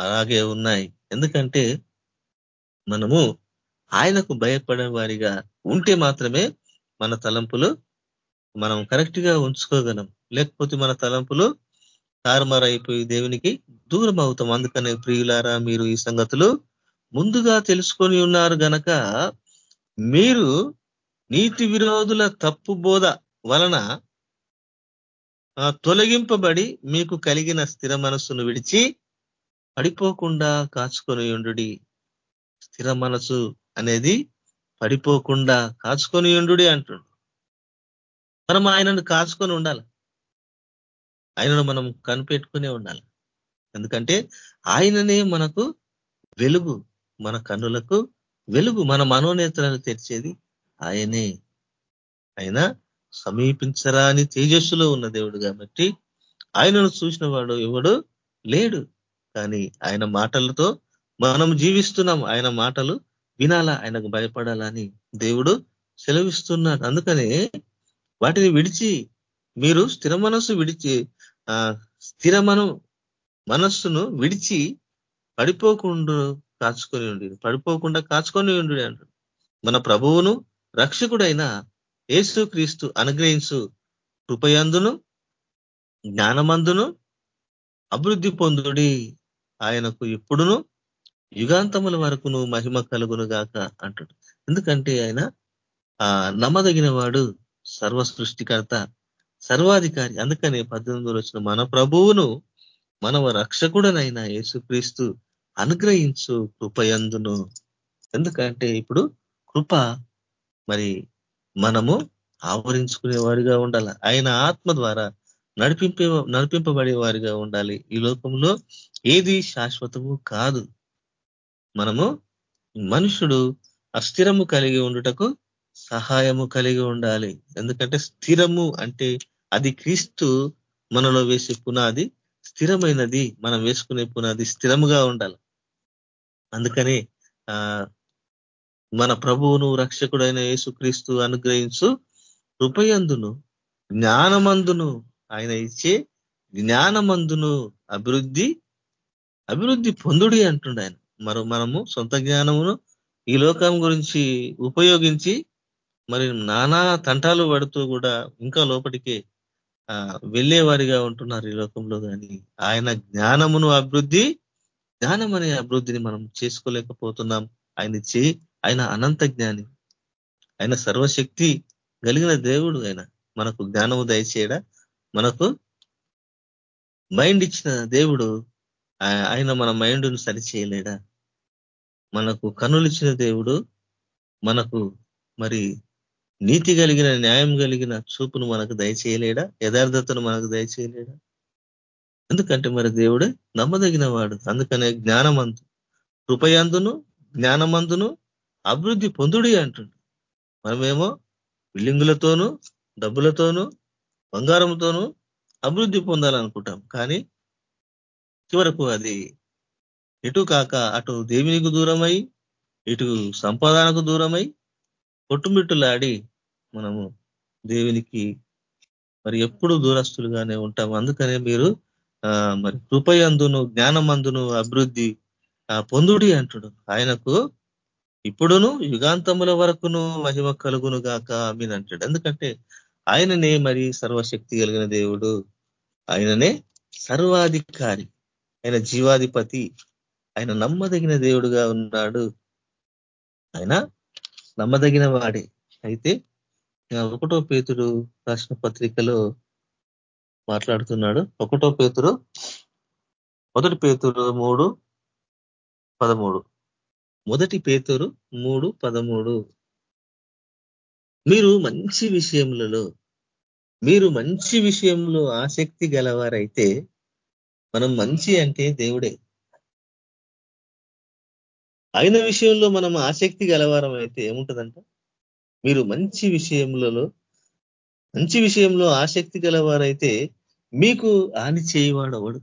అలాగే ఉన్నాయి. ఎందుకంటే మనము ఆయనకు భయపడే వారిగా ఉంటే మాత్రమే మన తలంపులు మనం కరెక్ట్గా ఉంచుకోగలం. లేకపోతే మన తలంపులు తారుమారైపోయి దేవునికి దూరం అవుతాం. అందుకనే ప్రియులారా మీరు ఈ సంగతులు ముందుగా తెలుసుకొని ఉన్నారు గనక మీరు నీతి విరోధుల తప్పు బోధ వలన తొలగింపబడి మీకు కలిగిన స్థిర మనస్సును విడిచి పడిపోకుండా కాచుకొని ఉండు స్థిర మనసు అనేది పడిపోకుండా కాచుకొని ఉండుడి అంటుండు. మనం ఆయనను కాచుకొని ఉండాలి? ఆయనను మనం కనిపెట్టుకునే ఉండాలి? ఎందుకంటే ఆయననే మనకు వెలుగు మన కన్నులకు వెలుగు మన మనోనేత్రాలు తెరిచేది ఆయనే. ఆయన సమీపించరాని తేజస్సులో ఉన్న దేవుడు కాబట్టి ఆయనను చూసిన వాడు ఎవడు? లేడు. కానీ ఆయన మాటలతో మనం జీవిస్తున్నాం. ఆయన మాటలు వినాలా? ఆయనకు భయపడాలని దేవుడు సెలవిస్తున్నాడు. అందుకనే వాటిని విడిచి మీరు స్థిర మనస్సు విడిచి స్థిర మనం మనస్సును విడిచి పడిపోకుండా కాచుకొని ఉండి. పడిపోకుండా కాచుకొని ఉండి అంటాడు. మన ప్రభువును రక్షకుడైన యేసు క్రీస్తు అనుగ్రహించు కృపయందును జ్ఞానమందును అభివృద్ధి పొందుడి. ఆయనకు ఎప్పుడును యుగాంతముల వరకును మహిమ కలుగును గాక అంటాడు. ఎందుకంటే ఆయన ఆ నమ్మదగిన వాడు సర్వ సృష్టికర్త సర్వాధికారి. అందుకనే పద్దెనిమిది వచ్చిన మన ప్రభువును మనవ రక్షకుడనైన యేసుక్రీస్తు అనుగ్రహించు కృపయందును. ఎందుకంటే ఇప్పుడు కృప మరి మనము ఆవరించుకునేవాడిగా ఉండాలి. ఆయన ఆత్మ ద్వారా నడిపింపే నడిపింపబడే వారిగా ఉండాలి. ఈ లోకంలో ఏది శాశ్వతము కాదు. మనము మనుషుడు అస్థిరము కలిగి ఉండుటకు సహాయము కలిగి ఉండాలి. ఎందుకంటే స్థిరము అంటే అది క్రీస్తు మనలో వేసే పునాది స్థిరమైనది. మనం వేసుకునే పునాది స్థిరముగా ఉండాలి. అందుకని ఆ మన ప్రభువును రక్షకుడైన యేసుక్రీస్తు అనుగ్రహించు కృపయందును జ్ఞానమందును ఆయన ఇచ్చే జ్ఞానమందును అభివృద్ధి అభివృద్ధి పొందుడి అంటుండ ఆయన మరి మనము సొంత జ్ఞానమును ఈ లోకం గురించి ఉపయోగించి మరి నానా తంటాలు పడుతూ కూడా ఇంకా లోపలికే వెళ్ళేవారిగా ఉంటున్నారు ఈ లోకంలో కానీ ఆయన జ్ఞానమును అభివృద్ధి జ్ఞానం అనే అభివృద్ధిని మనం చేసుకోలేకపోతున్నాం. ఆయన చే ఆయన అనంత జ్ఞాని. ఆయన సర్వశక్తి కలిగిన దేవుడు ఆయన. మనకు జ్ఞానము దయచేయడా? మనకు మైండ్ ఇచ్చిన దేవుడు ఆయన మన మైండ్ను సరి చేయలేడా మనకు కనులు ఇచ్చిన దేవుడు మనకు మరి నీతి కలిగిన న్యాయం కలిగిన చూపును మనకు దయచేయలేడా? యథార్థతను మనకు దయచేయలేడా? ఎందుకంటే మరి దేవుడు నమ్మదగిన వాడు అందుకనే జ్ఞానమంతు కృపయందును జ్ఞానమందును అభివృద్ధి పొందుడి అంటుండు. మనమేమో బిల్డింగులతోనూ డబ్బులతోనూ బంగారంతోనూ అభివృద్ధి పొందాలనుకుంటాం. కానీ చివరకు అది ఎటు కాక అటు దేవునికి దూరమై ఇటు సంపాదనకు దూరమై కొట్టుమిట్టులాడి మనము దేవునికి మరి ఎప్పుడు దూరస్తులుగానే ఉంటాం. అందుకనే మీరు మరి కృపయందును జ్ఞానమందును అభివృద్ధి పొందుడి అంటుడు. ఆయనకు ఇప్పుడును యుగాంతముల వరకును మహిమ కలుగును గాక మీన్ అంటాడు. ఎందుకంటే ఆయననే మరి సర్వశక్తి కలిగిన దేవుడు. ఆయననే సర్వాధికారి. ఆయన జీవాధిపతి ఆయన నమ్మదగిన దేవుడుగా ఉన్నాడు. ఆయన నమ్మదగిన వాడే. అయితే ఒకటో పేతుడు రాసిన పత్రికలో మాట్లాడుతున్నాడు. ఒకటో పేతుడు మొదటి పేతుడు మూడు పదమూడు. మొదటి పేతురు మూడు పదమూడు. మీరు మంచి విషయములలో మీరు మంచి విషయంలో ఆసక్తి గలవారైతే మనం మంచి అంటే దేవుడే. అయిన విషయంలో మనం ఆసక్తి గలవారం అయితే ఏముంటుందంట? మీరు మంచి విషయములలో మంచి విషయంలో ఆసక్తి గలవారైతే మీకు హాని చేయవాడు అవడు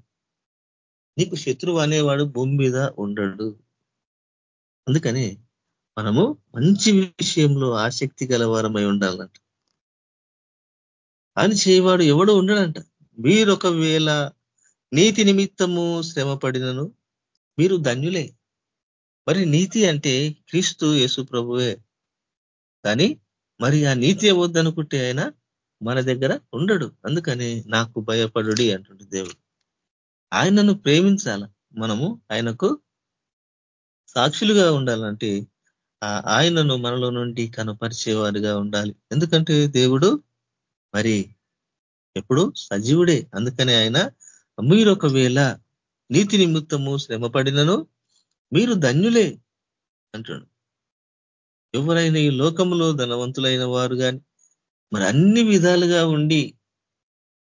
నీకు శత్రువు అనేవాడు భూమి మీద ఉండడు. అందుకని మనము మంచి విషయంలో ఆసక్తి గలవారమై ఉండాలంట. అని చేయవాడు ఎవడు ఉండడంట. మీరు ఒకవేళ నీతి నిమిత్తము శ్రమ పడినను మీరు ధన్యులే. మరి నీతి అంటే క్రీస్తు యేసు ప్రభువే. కానీ మరి ఆ నీతి వద్దనుకుంటే ఆయన మన దగ్గర ఉండడు. అందుకని నాకు భయపడుడి అంటుండే దేవుడు. ఆయనను ప్రేమించాల. మనము ఆయనకు సాక్షులుగా ఉండాలంటే ఆయనను మనలో నుండి కనపరిచేవారుగా ఉండాలి. ఎందుకంటే దేవుడు మరి ఎప్పుడు సజీవుడే. అందుకనే ఆయన మీరు ఒకవేళ నీతి నిమిత్తము శ్రమపడినను మీరు ధన్యులే అంటాడు. ఎవరైనా ఈ లోకంలో ధనవంతులైన వారు కానీ మరి అన్ని విధాలుగా ఉండి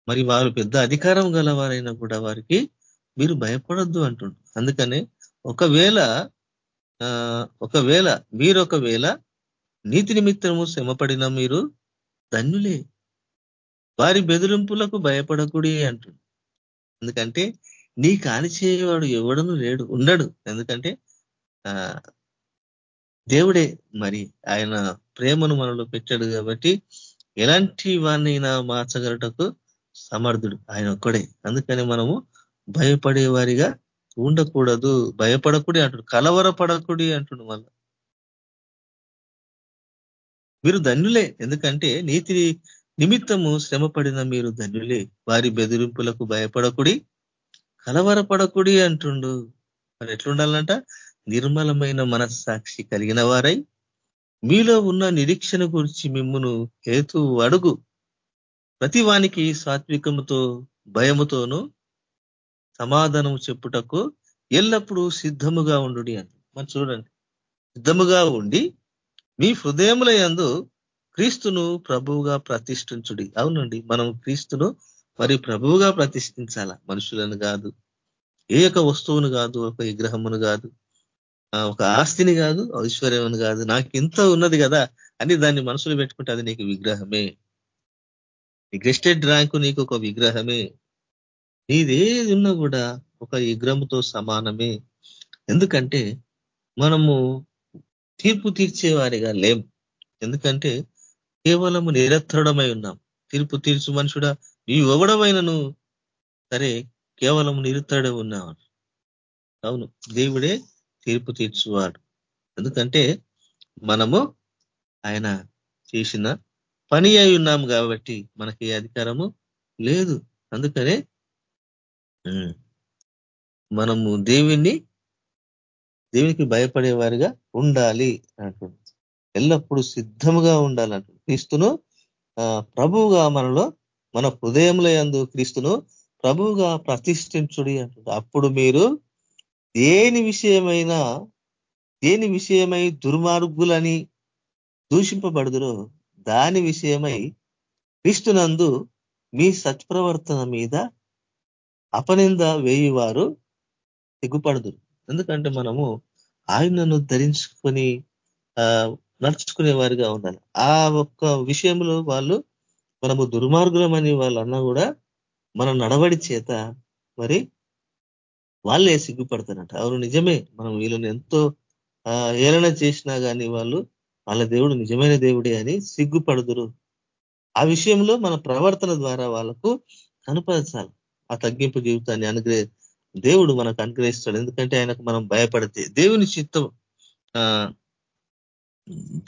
మరి వారు పెద్ద అధికారం గలవారైనా కూడా వారికి మీరు భయపడద్దు అంటుండు. అందుకనే ఒకవేళ ఒకవేళ మీరు ఒకవేళ నీతి నిమిత్తము శ్రమపడిన మీరు ధన్యులే. వారి బెదిరింపులకు భయపడకుడి అంటుండు. ఎందుకంటే నీ కాని చేయవాడు ఎవడను లేడు ఉండడు. ఎందుకంటే ఆ దేవుడే మరి ఆయన ప్రేమను మనలో పెట్టాడు కాబట్టి ఎలాంటి వాడినైనా మార్చగలటకు సమర్థుడు. ఆయన ఒక్కడే. అందుకని మనము భయపడే వారిగా ఉండకూడదు. భయపడకుడి అంటుడు కలవరపడకుడి అంటుడు మళ్ళా. మీరు ధన్యులే. ఎందుకంటే నీతి నిమిత్తము శ్రమపడిన మీరు ధన్యులే. వారి బెదిరింపులకు భయపడకుడి కలవరపడకుడి అంటుండు. మరి ఎట్లుండాలంట? నిర్మలమైన మనస్సాక్షి కలిగిన వారై మీలో ఉన్న నిరీక్షణ గురించి మిమ్మును హేతు అడుగు. ప్రతి వానికి సాత్వికముతో భయముతోనూ సమాధానం చెప్పుటకు ఎల్లప్పుడూ సిద్ధముగా ఉండు అని మరి చూడండి. సిద్ధముగా ఉండి మీ హృదయముల యందు క్రీస్తును ప్రభువుగా ప్రతిష్ఠించుడి. అవునండి మనం క్రీస్తును మరి ప్రభువుగా ప్రతిష్ఠించాల? మనుషులను కాదు ఏ యొక్క వస్తువును కాదు ఒక విగ్రహమును కాదు ఒక ఆస్తిని కాదు ఐశ్వర్యమును కాదు నాకు ఇంత ఉన్నది కదా అని దాన్ని మనసులో పెట్టుకుంటే అది నీకు విగ్రహమే. గెస్టెడ్ ర్యాంకు నీకు ఒక విగ్రహమే. నీదేది ఉన్నా కూడా ఒక విగ్రహంతో సమానమే. ఎందుకంటే మనము తీర్పు తీర్చేవారిగా లేం. ఎందుకంటే కేవలము నిరత్తరుడమై ఉన్నాం. తీర్పు తీర్చు మనుషుడా నీవు ఇవ్వడమైనను సరే కేవలం నిరుత్తరుడే ఉన్నావు. అవును దేవుడే తీర్పు తీర్చువాడు. ఎందుకంటే మనము ఆయన చేసిన పని అయి ఉన్నాము కాబట్టి మనకి అధికారము లేదు. అందుకనే మనము దేవుణ్ణి దేవునికి భయపడేవారిగా ఉండాలి అంటుంది ఎల్లప్పుడూ సిద్ధముగా ఉండాలంట. క్రీస్తును ప్రభువుగా మనలో మన హృదయంలో ఎందు క్రీస్తును ప్రభువుగా ప్రతిష్ఠించుడి అంటుంది అప్పుడు మీరు దేని విషయమైనా దేని విషయమై దుర్మార్గులని దూషింపబడుదురో దాని విషయమై క్రీస్తునందు మీ సత్ప్రవర్తన మీద అపనింద వేయువారు సిగ్గుపడదురు. ఎందుకంటే మనము ఆయనను ధరించుకొని నడుచుకునే వారిగా ఉండాలి. ఆ ఒక్క విషయంలో వాళ్ళు మనము దుర్మార్గులమని వాళ్ళు అన్నా కూడా మన నడవడి చేత మరి వాళ్ళే సిగ్గుపడతారంట. అవును నిజమే. మనం వీళ్ళని ఎంతో ఏలన చేసినా కానీ వాళ్ళు వాళ్ళ దేవుడు నిజమైన దేవుడే అని సిగ్గుపడుదురు. ఆ విషయంలో మన ప్రవర్తన ద్వారా వాళ్ళకు కనపరచాలి. ఆ తగ్గింపు జీవితాన్ని అనుగ్రహ దేవుడు మనకు అనుగ్రహిస్తాడు. ఎందుకంటే ఆయనకు మనం భయపడితే దేవుని చిత్తం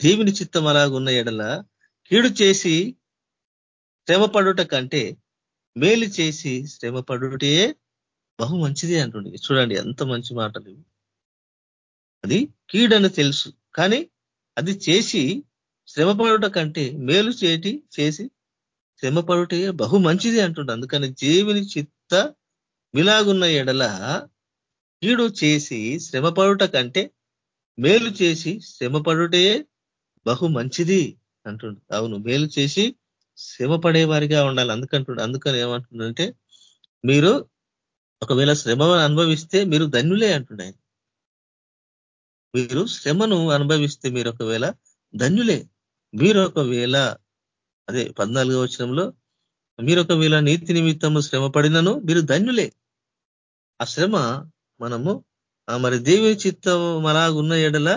దేవుని చిత్తం అలాగున్న ఎడల కీడు చేసి శ్రమపడుట కంటే మేలు చేసి శ్రమపడుటే బహు మంచిది అంటుండే. చూడండి ఎంత మంచి మాటలు అది కీడని తెలుసు. కానీ అది చేసి శ్రమపడుట కంటే మేలు చేటి చేసి శ్రమపడుటే బహు మంచిది అంటుండే. అందుకని జీవిని చిత్త మిలాగున్న ఎడల కీడు చేసి శ్రమపడుట కంటే మేలు చేసి శ్రమపడుటే బహు మంచిది అంటుండు. అవును మేలు చేసి శ్రమపడే వారిగా ఉండాలి. అందుకంటుండు. అందుకని ఏమంటుండంటే మీరు ఒకవేళ శ్రమ అనుభవిస్తే మీరు ధన్యులే అంటుండే మీరు శ్రమను అనుభవిస్తే మీరు ఒకవేళ ధన్యులే. మీరు ఒకవేళ అదే పద్నాలుగో వచనంలో మీరు ఒకవేళ నీతి నిమిత్తము శ్రమ పడినను మీరు ధన్యులే. ఆ శ్రమ మనము మరి దేవుని చిత్తం అలాగున్న ఎడల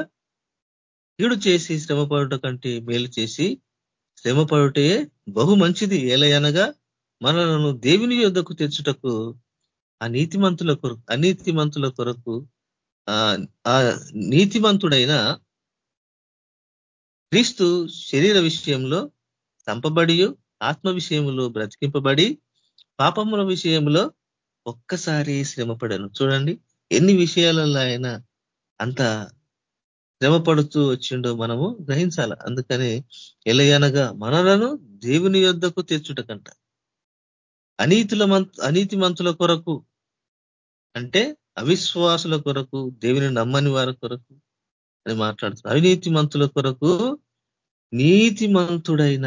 కీడు చేసి శ్రమ పడుట కంటే మేలు చేసి శ్రమ పడుటే బహు మంచిది ఏలయనగా మనలను దేవుని యుద్ధకు తెచ్చుటకు ఆ నీతిమంతుల కొరకు అనీతిమంతుల కొరకు ఆ నీతిమంతుడైన క్రీస్తు శరీర విషయంలో చంపబడి ఆత్మ విషయంలో బ్రతికింపబడి పాపముల విషయంలో ఒక్కసారి శ్రమపడను చూడండి. ఎన్ని విషయాలలో ఆయన అంత శ్రమ పడుతూ వచ్చిండో మనము గ్రహించాల. అందుకని ఎలయనగా మనలను దేవుని యొద్దకు తెచ్చుటకంట. అనీతుల అనీతి మంతుల కొరకు అంటే అవిశ్వాసుల కొరకు దేవుని నమ్మని వారి కొరకు అని మాట్లాడుతున్నారు. అవినీతి మంతుల కొరకు నీతిమంతుడైన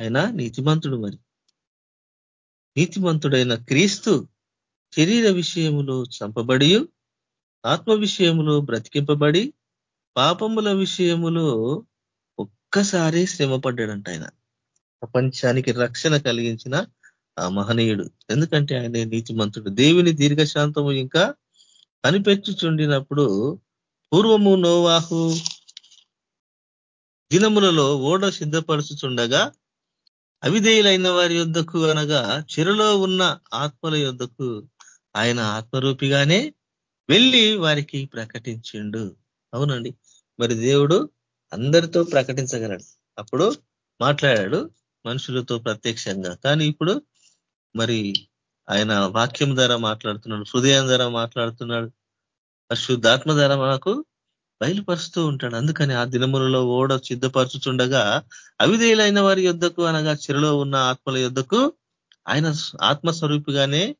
ఆయన నీతిమంతుడు మరి. నీతిమంతుడైన క్రీస్తు శరీర విషయములో చంపబడి ఆత్మ విషయములో బ్రతికింపబడి పాపముల విషయములో ఒక్కసారి శ్రమ పడ్డాడంట ఆయన. ప్రపంచానికి రక్షణ కలిగించిన ఆ మహనీయుడు. ఎందుకంటే ఆయన నీతిమంతుడు. దేవుని దీర్ఘశాంతము ఇంకా కనిపెచ్చుచుండినప్పుడు పూర్వము నోవాహు దినములలో ఓడ సిద్ధపరుచుచుండగా అవిధేయులైన వారి యొద్దకు అనగా చెరలో ఉన్న ఆత్మల యొద్దకు ఆయన ఆత్మరూపిగానే వెళ్ళి వారికి ప్రకటించిండు. అవునండి. మరి దేవుడు అందరితో ప్రకటించగలడు. అప్పుడు మాట్లాడాడు మనుషులతో ప్రత్యక్షంగా. కానీ ఇప్పుడు మరి ఆయన వాక్యం ద్వారా మాట్లాడుతున్నాడు హృదయం ద్వారా మాట్లాడుతున్నాడు పరిశుద్ధాత్మ ద్వారా మనకు బయలుపరుస్తూ ఉంటాడు. అందుకని ఆ దినములలో ఓడ సిద్ధపరచుచుండగా అవిధేయులైన వారి యుద్ధకు అనగా చెరలో ఉన్న ఆత్మల యుద్ధకు ఆయన ఆత్మస్వరూపిగానే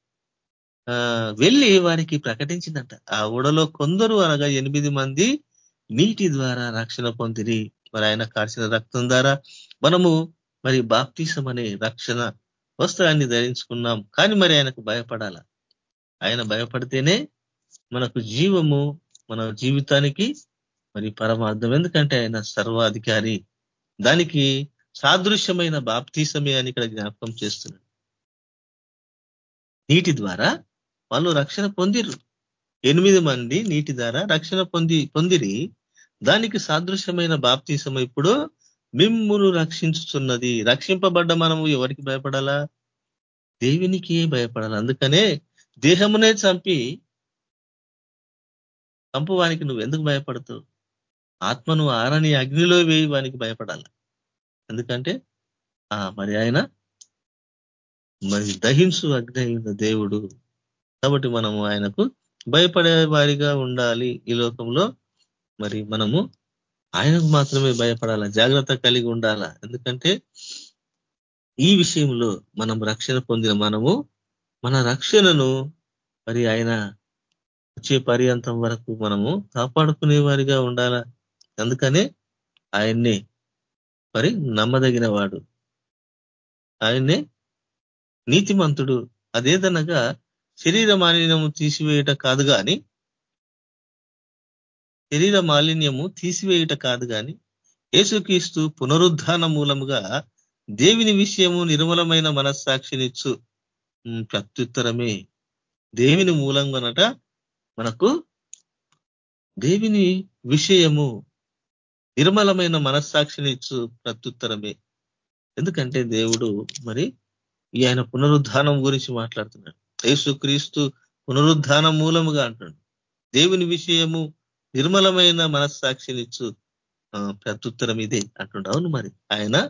వెళ్ళి వారికి ప్రకటించిందంట. ఆ ఓడలో కొందరు అనగా ఎనిమిది మంది నీటి ద్వారా రక్షణ పొందిరి. మరి ఆయన కాల్చిన రక్తం ద్వారా మనము మరి బాప్తీసం అనే రక్షణ వస్త్రాన్ని ధరించుకున్నాం. కానీ మరి ఆయనకు భయపడాల. ఆయన భయపడితేనే మనకు జీవము మన జీవితానికి మరి పరమార్థం. ఎందుకంటే ఆయన సర్వాధికారి. దానికి సాదృశ్యమైన బాప్తీసమే అని ఇక్కడ జ్ఞాపకం చేస్తున్నాడు. నీటి ద్వారా వాళ్ళు రక్షణ పొందిరు ఎనిమిది మంది నీటి ద్వారా రక్షణ పొంది పొందిరి. దానికి సాదృశ్యమైన బాప్తీసం ఇప్పుడు మిమ్మును రక్షించుతున్నది రక్షింపబడ్డ మనము ఎవరికి భయపడాలా? దేవునికి భయపడాలి? అందుకనే దేహమునే చంపి చంపువానికి నువ్వు ఎందుకు భయపడతావు? ఆత్మను ఆరని అగ్నిలో వేయి వానికి భయపడాలి? ఎందుకంటే ఆ మరి ఆయన మరి దహించు అగ్ని దేవుడు. కాబట్టి మనము ఆయనకు భయపడే వారిగా ఉండాలి ఈ లోకంలో. మరి మనము ఆయనకు మాత్రమే భయపడాల? జాగ్రత్త కలిగి ఉండాల? ఎందుకంటే ఈ విషయంలో మనం రక్షణ పొందిన మనము మన రక్షణను మరి ఆయన వచ్చే పర్యంతం వరకు మనము కాపాడుకునే వారిగా ఉండాల? అందుకనే ఆయన్నే మరి నమ్మదగిన వాడు. ఆయన్నే నీతిమంతుడు. అదేదనగా శరీర మాలిన్యము తీసివేయట కాదు కానీ శరీర మాలిన్యము తీసివేయుట కాదు కానీ యేసుక్రీస్తు పునరుద్ధాన మూలముగా దేవుని విషయము నిర్మలమైన మనస్సాక్షినిచ్చు. ప్రత్యుత్తరమే. దేవుని మూలంగానట మనకు దేవుని విషయము నిర్మలమైన మనస్సాక్షినిచ్చు ప్రత్యుత్తరమే. ఎందుకంటే దేవుడు మరి ఈ ఆయన పునరుద్ధానం గురించి మాట్లాడుతున్నాడు. యేసుక్రీస్తు పునరుద్ధానం మూలముగా అంటున్నాడు. దేవుని విషయము నిర్మలమైన మనస్సాక్షినిచ్చు ప్రత్యుత్తరం ఇదే అంటుండ అవును మరి. ఆయన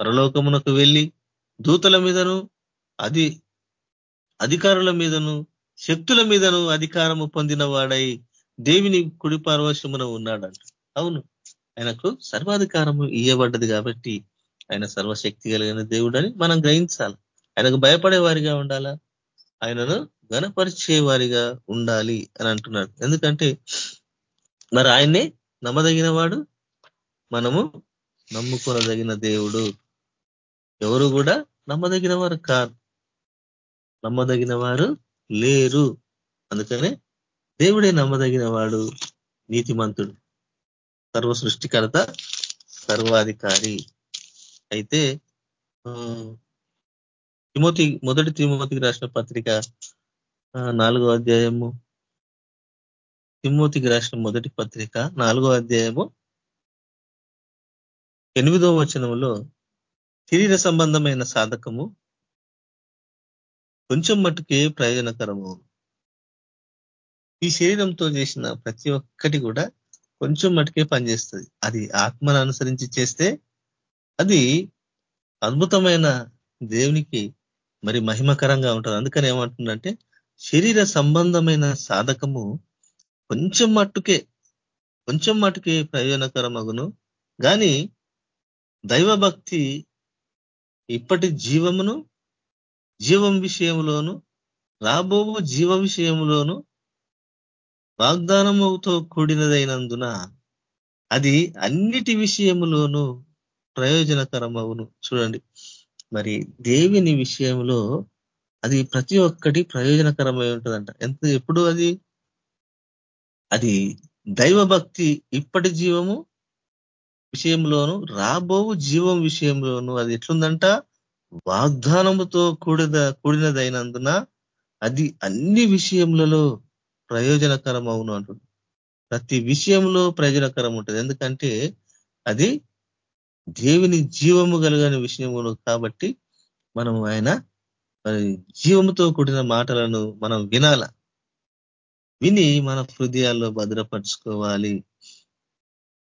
పరలోకమునకు వెళ్ళి దూతల మీదను అది అధికారుల మీదను శక్తుల మీదను అధికారము పొందిన వాడై దేవిని కుడి పార్వశమున ఉన్నాడంట. అవును. ఆయనకు సర్వాధికారము ఇయ్యబడ్డది కాబట్టి ఆయన సర్వశక్తి కలిగిన దేవుడని మనం గ్రహించాలి. ఆయనకు భయపడే వారిగా ఉండాలా? ఆయనను గణపరిచే వారిగా ఉండాలి అని అంటున్నాడు. ఎందుకంటే మరి ఆయన్నే నమ్మదగిన వాడు మనము నమ్ముకొనదగిన దేవుడు. ఎవరు కూడా నమ్మదగిన వారు కాదు నమ్మదగిన వారు లేరు. అందుకనే దేవుడే నమ్మదగిన వాడు నీతిమంతుడు సర్వ సృష్టికర్త సర్వాధికారి. అయితే తిమోతి మొదటి తిమోతికి రాసిన పత్రిక నాలుగో అధ్యాయము. తిమోతికి రాసిన మొదటి పత్రిక నాలుగో అధ్యాయము. ఎనిమిదో వచనంలో శరీర సంబంధమైన సాధకము కొంచెం మట్టుకే ప్రయోజనకరము. ఈ శరీరంతో చేసిన ప్రతి ఒక్కటి కూడా కొంచెం మటుకే పనిచేస్తుంది. అది ఆత్మను అనుసరించి చేస్తే అది అద్భుతమైన దేవునికి మరి మహిమకరంగా ఉంటుంది. అందుకని ఏమంటుందంటే శరీర సంబంధమైన సాధకము కొంచెం మట్టుకే కొంచెం మటుకే ప్రయోజనకరమగును. కానీ దైవభక్తి ఇప్పటి జీవమును జీవం విషయంలోను రాబో జీవ విషయంలోను వాగ్దానముతో కూడినదైనందున అది అన్నిటి విషయములోనూ ప్రయోజనకరమవును చూడండి. మరి దేవుని విషయంలో అది ప్రతి ఒక్కటి ప్రయోజనకరమై ఉంటుందంట. ఎంత ఎప్పుడు అది? అది దైవభక్తి ఇప్పటి జీవము విషయంలోను రాబోవు జీవం విషయంలోను అది ఎట్లుందంట? వాగ్దానముతో కూడిన కూడినదైనందున అది అన్ని విషయములలో ప్రయోజనకరం అవును అంటుంది ప్రతి విషయంలో ప్రయోజనకరం ఉంటుంది ఎందుకంటే అది దేవుని జీవము కలిగిన విషయమును కాబట్టి మనం ఆయన జీవముతో కూడిన మాటలను మనం వినాల? విని మన హృదయాల్లో భద్రపరచుకోవాలి.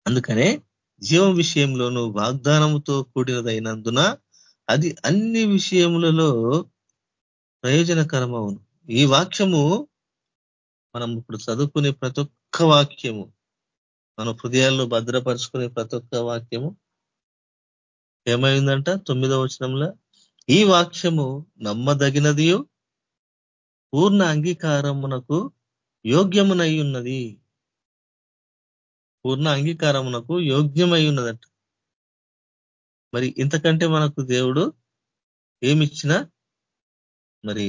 అందుకనే జీవం విషయంలోనూ వాగ్దానముతో కూడినదైనందున అది అన్ని విషయములలో ప్రయోజనకరమవును. ఈ వాక్యము మనం ఇప్పుడు చదువుకునే ప్రతి ఒక్క వాక్యము మన హృదయాల్లో భద్రపరుచుకునే ప్రతి ఒక్క వాక్యము ఏమైందంట? తొమ్మిదవ వచనంలో ఈ వాక్యము నమ్మదగినదియు పూర్ణ అంగీకారమునకు యోగ్యమునై ఉన్నది. పూర్ణ అంగీకారమునకు యోగ్యమై ఉన్నదంట. మరి ఇంతకంటే మనకు దేవుడు ఏమిచ్చినా మరి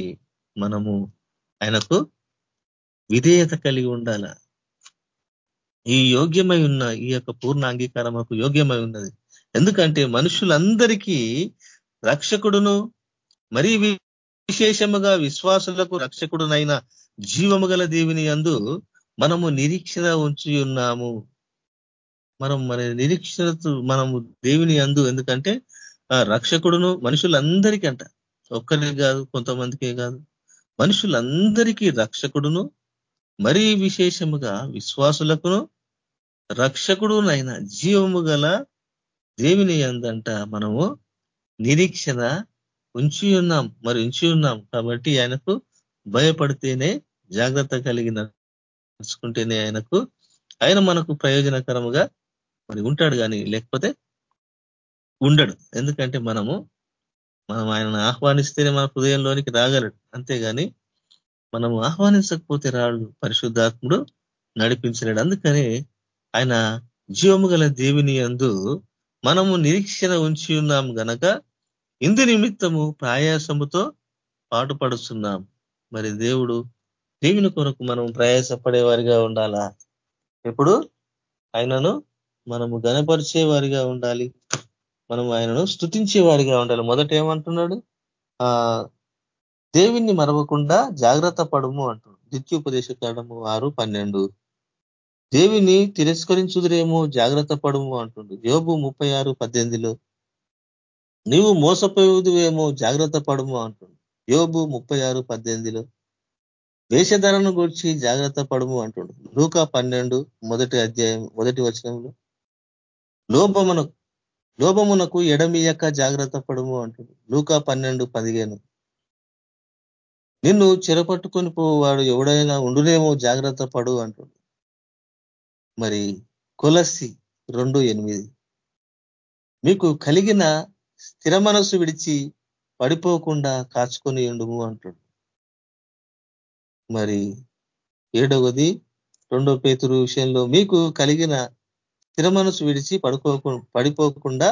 మనము ఆయనకు విధేయత కలిగి ఉండాల? ఈ యోగ్యమై ఉన్న ఈ యొక్క పూర్ణ అంగీకారమునకు యోగ్యమై ఉన్నది. ఎందుకంటే మనుషులందరికీ రక్షకుడును మరి విశేషముగా విశ్వాసులకు రక్షకుడునైన జీవము గల దేవిని అందు మనము నిరీక్షణ ఉంచి ఉన్నాము. మనం మన నిరీక్షణతో మనము దేవుని అందు ఎందుకంటే రక్షకుడును మనుషులందరికీ అంట ఒక్కరికి కాదు కొంతమందికే కాదు. మనుషులందరికీ రక్షకుడును మరీ విశేషముగా విశ్వాసులకును రక్షకుడునైనా జీవము గల దేవుని ఎందంట మనము నిరీక్షణ ఉంచి ఉన్నాం మరి ఉంచి ఉన్నాం. కాబట్టి ఆయనకు భయపడితేనే జాగ్రత్త కలిగిన నడుచుకుంటేనే ఆయనకు ఆయన మనకు ప్రయోజనకరముగా మరి ఉంటాడు కానీ లేకపోతే ఉండడు. ఎందుకంటే మనము మనం ఆయనను ఆహ్వానిస్తేనే మన హృదయంలోనికి రాగలడు. అంతేగాని మనము ఆహ్వానించకపోతే రాడు. పరిశుద్ధాత్ముడు నడిపించలేడు. అందుకని ఆయన జీవము గల దేవిని అందు మనము నిరీక్షణ ఉంచి ఉన్నాం గనక ఇందు నిమిత్తము ప్రయాసముతో పాటుపడుతున్నాం మరి దేవుడు దేవుని కొరకు మనం ప్రయాసపడే వారిగా ఉండాలా? ఎప్పుడు? ఆయనను మనము గనపరిచే వారిగా ఉండాలి. మనం ఆయనను స్థుతించే వారిగా ఉండాలి. మొదట ఏమంటున్నాడు? ఆ దేవుణ్ణి మరవకుండా జాగ్రత్త పడము అంటున్నాడు. ద్వితీయోపదేశ కాడము ఆరు పన్నెండు. దేవిని తిరస్కరించుదురేమో జాగ్రత్త పడము అంటుండు. యోబు ముప్పై ఆరు పద్దెనిమిదిలో నీవు మోసపోదువేమో జాగ్రత్త పడము అంటుండు. యోబు ముప్పై ఆరు పద్దెనిమిదిలో వేషధరను గురించి జాగ్రత్త పడము అంటుండు. లూకా పన్నెండు మొదటి అధ్యాయం మొదటి వచనంలో లోభమున లోభమునకు ఎడమియక జాగ్రత్త పడము అంటుండు. లూకా పన్నెండు పదిహేను నిన్ను చెరపట్టుకొని పోవాడు ఎవడైనా ఉండునేమో జాగ్రత్త పడు అంటుండు. మరి కొలసి రెండు ఎనిమిది. మీకు కలిగిన స్థిర మనసు విడిచి పడిపోకుండా కాచుకొని ఉండుము అంటాడు. మరి ఏడవది రెండో పేతురు విషయంలో మీకు కలిగిన స్థిర మనసు విడిచి పడుకోకు పడిపోకుండా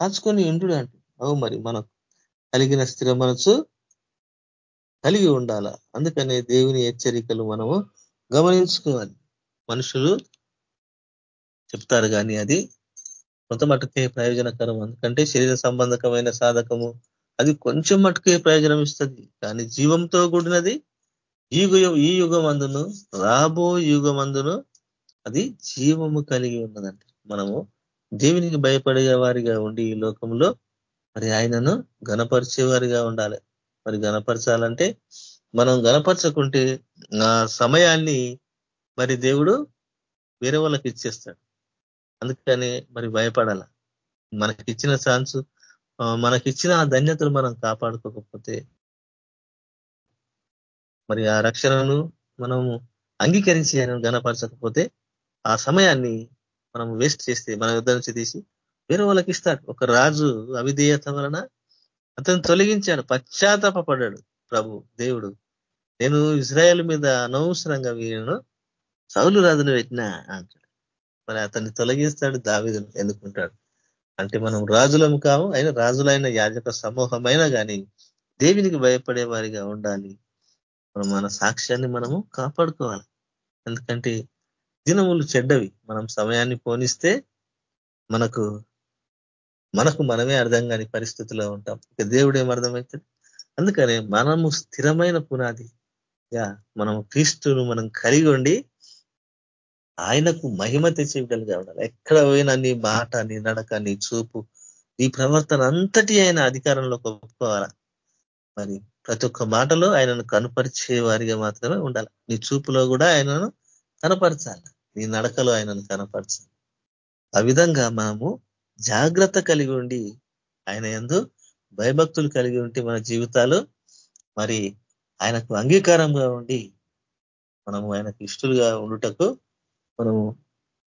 కాచుకొని ఉండు అంటు అవు మరి మనకు కలిగిన స్థిర మనసు కలిగి ఉండాల. అందుకనే దేవుని హెచ్చరికలు మనము గమనించుకోవాలి. మనుషులు చెప్తారు కానీ అది కొంత మటుకే ప్రయోజనకరం. ఎందుకంటే శరీర సంబంధకమైన సాధకము అది కొంచెం మటుకే ప్రయోజనం ఇస్తుంది కానీ జీవంతో కూడినది ఈ ఈ యుగమందును రాబో యుగమందును అది జీవము కలిగి ఉన్నదంట మనము దేవునికి భయపడే వారిగా ఉండి ఈ లోకంలో మరి ఆయనను గణపరిచేవారిగా ఉండాలి. మరి గణపరచాలంటే మనం గణపరచకుంటే ఆ సమయాన్ని మరి దేవుడు వేరే వాళ్ళకి ఇచ్చేస్తాడు. అందుకని మరి భయపడాల. మనకిచ్చిన ఛాన్స్ మనకిచ్చిన ఆ ధన్యతలు మనం కాపాడుకోకపోతే మరి ఆ రక్షణను మనము అంగీకరించి ఆయన గనపరచకపోతే ఆ సమయాన్ని మనం వేస్ట్ చేస్తే మన యుద్ధ నుంచి తీసి వేరే వాళ్ళకి ఇస్తాడు ఒక రాజు అవిధేయత వలన అతను తొలగించాడు పశ్చాత్తాపడ్డాడు ప్రభు దేవుడు. నేను ఇజ్రాయెల్ మీద అనవసరంగా వీళ్ళను సౌలు రాజును పెట్టినా అంటాడు. మరి అతన్ని తొలగిస్తాడు దావిదు ఎందుకుంటాడు అంటే మనం రాజులం కాము అయినా రాజులైన యాజక సమూహమైనా కానీ దేవునికి భయపడే వారిగా ఉండాలి. మనం మన సాక్ష్యాన్ని మనము కాపాడుకోవాలి. ఎందుకంటే దినములు చెడ్డవి. మనం సమయాన్ని పోనిస్తే మనకు మనకు మనమే అర్థం కాని పరిస్థితిలో ఉంటాం. ఇక దేవుడు ఏం అర్థమవుతుంది అందుకనే మనము స్థిరమైన పునాదిగా మనం క్రీస్తును మనం కలిగి ఉండి ఆయనకు మహిమ తెచ్చే బిడ్డలుగా ఉండాలి ఎక్కడ పోయినా నీ మాట నీ నడక నీ చూపు నీ ప్రవర్తన అంతటి ఆయన అధికారంలో ఒప్పుకోవాలా? మరి ప్రతి ఒక్క మాటలో ఆయనను కనపరిచే వారిగా మాత్రమే ఉండాలి? నీ చూపులో కూడా ఆయనను కనపరచాలి? నీ నడకలో ఆయనను కనపరచాలి? ఆ విధంగా మనము జాగ్రత్త కలిగి ఉండి ఆయన ఎందు భయభక్తులు కలిగి ఉంటే మన జీవితాలు మరి ఆయనకు అంగీకారంగా ఉండి మనము ఆయనకు ఇష్టలుగా ఉండుటకు మనము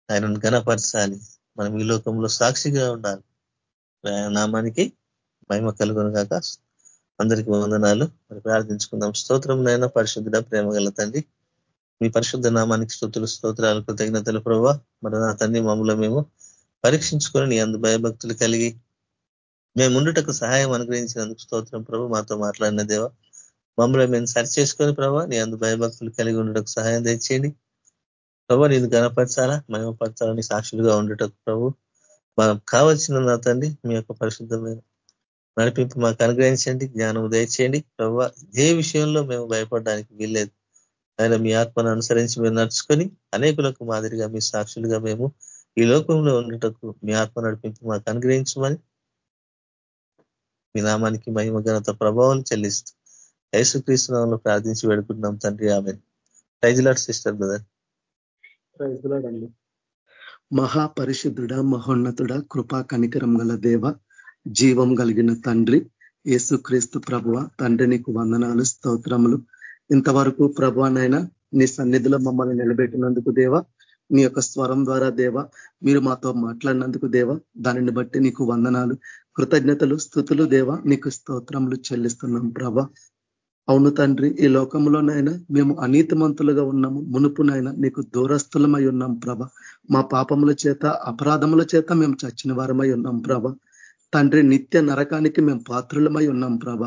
ఆయనను గణపరచాలి. మనం ఈ లోకంలో సాక్షిగా ఉండాలి. నామానికి మహిమ కలుగును కాక అందరికి వందనాలు. మరి ప్రార్థించుకుందాం. స్తోత్రం నైనా పరిశుద్ధ ప్రేమ గల తండ్రి. మీ పరిశుద్ధ నామానికి స్థుతులు స్తోత్రాలు కృతజ్ఞతలు ప్రభావ. మరి నా తండ్రి మమ్మల్ని మేము పరీక్షించుకొని నీ అందు భయభక్తులు కలిగి మేము ఉండుటకు సహాయం అనుగ్రహించినందుకు స్తోత్రం ప్రభు. మాతో మాట్లాడిన దేవ మమ్మల్ని మేము సరి చేసుకొని ప్రభావ నీ అందు భయభక్తులు కలిగి ఉండటకు సహాయం తెచ్చేయండి ప్రభు నేను గనపరచాలా మహిమపరచాలని సాక్షులుగా ఉండటకు ప్రభు మనం కావలసిన నా తండ్రి మీ యొక్క పరిశుద్ధమైన నడిపింపు మాకు అనుగ్రహించండి జ్ఞానం దయచేయండి. ప్రభు ఏ విషయంలో మేము భయపడడానికి వీల్లేదు. ఆయన మీ ఆత్మను అనుసరించి మీరు నడుచుకొని అనేకులకు మాదిరిగా మీ సాక్షులుగా మేము ఈ లోకంలో ఉండటకు మీ ఆత్మ నడిపింపు మాకు అనుగ్రహించమని మీ నామానికి మహిమ ఘనత ప్రభావం చెల్లిస్తూ యేసుక్రీస్తునామంలో ప్రార్థించి వేడుకుంటున్నాం తండ్రి. ఆమె ప్రైజ్లాడ్ సిస్టర్ బ్రదర్. ప్రైజ్లాడండి మహాపరిశుద్ధుడ మహోన్నతుడ కృపా కనికరం గల దేవ జీవం కలిగిన తండ్రి యేసుక్రీస్తు ప్రభువ తండ్రి నీకు వందనాలు స్తోత్రములు. ఇంతవరకు ప్రభువనైనా నీ సన్నిధిలో మమ్మల్ని నిలబెట్టినందుకు దేవ నీ యొక్క స్వరం ద్వారా దేవ మీరు మాతో మాట్లాడినందుకు దేవ దానిని బట్టి నీకు వందనాలు కృతజ్ఞతలు స్థుతులు దేవ నీకు స్తోత్రములు చెల్లిస్తున్నాం ప్రభ. అవును తండ్రి ఈ లోకంలోనైనా మేము అనీతిమంతులుగా ఉన్నాము. మునుపునైనా నీకు దూరస్థులమై ఉన్నాం ప్రభ. మా పాపముల చేత అపరాధముల చేత మేము చచ్చిన వారమై ఉన్నాం ప్రభ. తండ్రి నిత్య నరకానికి మేము పాత్రులమై ఉన్నాం ప్రభ.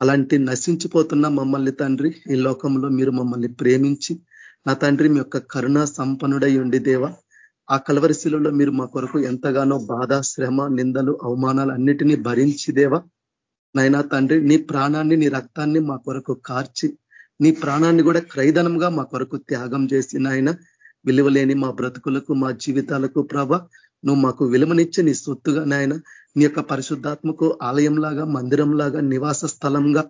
అలాంటి నశించిపోతున్న మమ్మల్ని తండ్రి ఈ లోకంలో మీరు మమ్మల్ని ప్రేమించి నా తండ్రి మీ యొక్క కరుణా సంపన్నుడై ఉండి దేవ. ఆ కలవరిశిలలో మీరు మా కొరకు ఎంతగానో బాధ శ్రమ నిందలు అవమానాలు అన్నిటినీ భరించి దేవా నైనా తండ్రి నీ ప్రాణాన్ని నీ రక్తాన్ని మా కొరకు కార్చి నీ ప్రాణాన్ని కూడా క్రైదనంగా మా కొరకు త్యాగం చేసి నాయన విలువలేని మా బ్రతుకులకు మా జీవితాలకు ప్రభ నువ్వు మాకు విలువనిచ్చి నీ సొత్తుగా నాయన నీ యొక్క పరిశుద్ధాత్మకు ఆలయంలాగా మందిరంలాగా నివాస స్థలంగా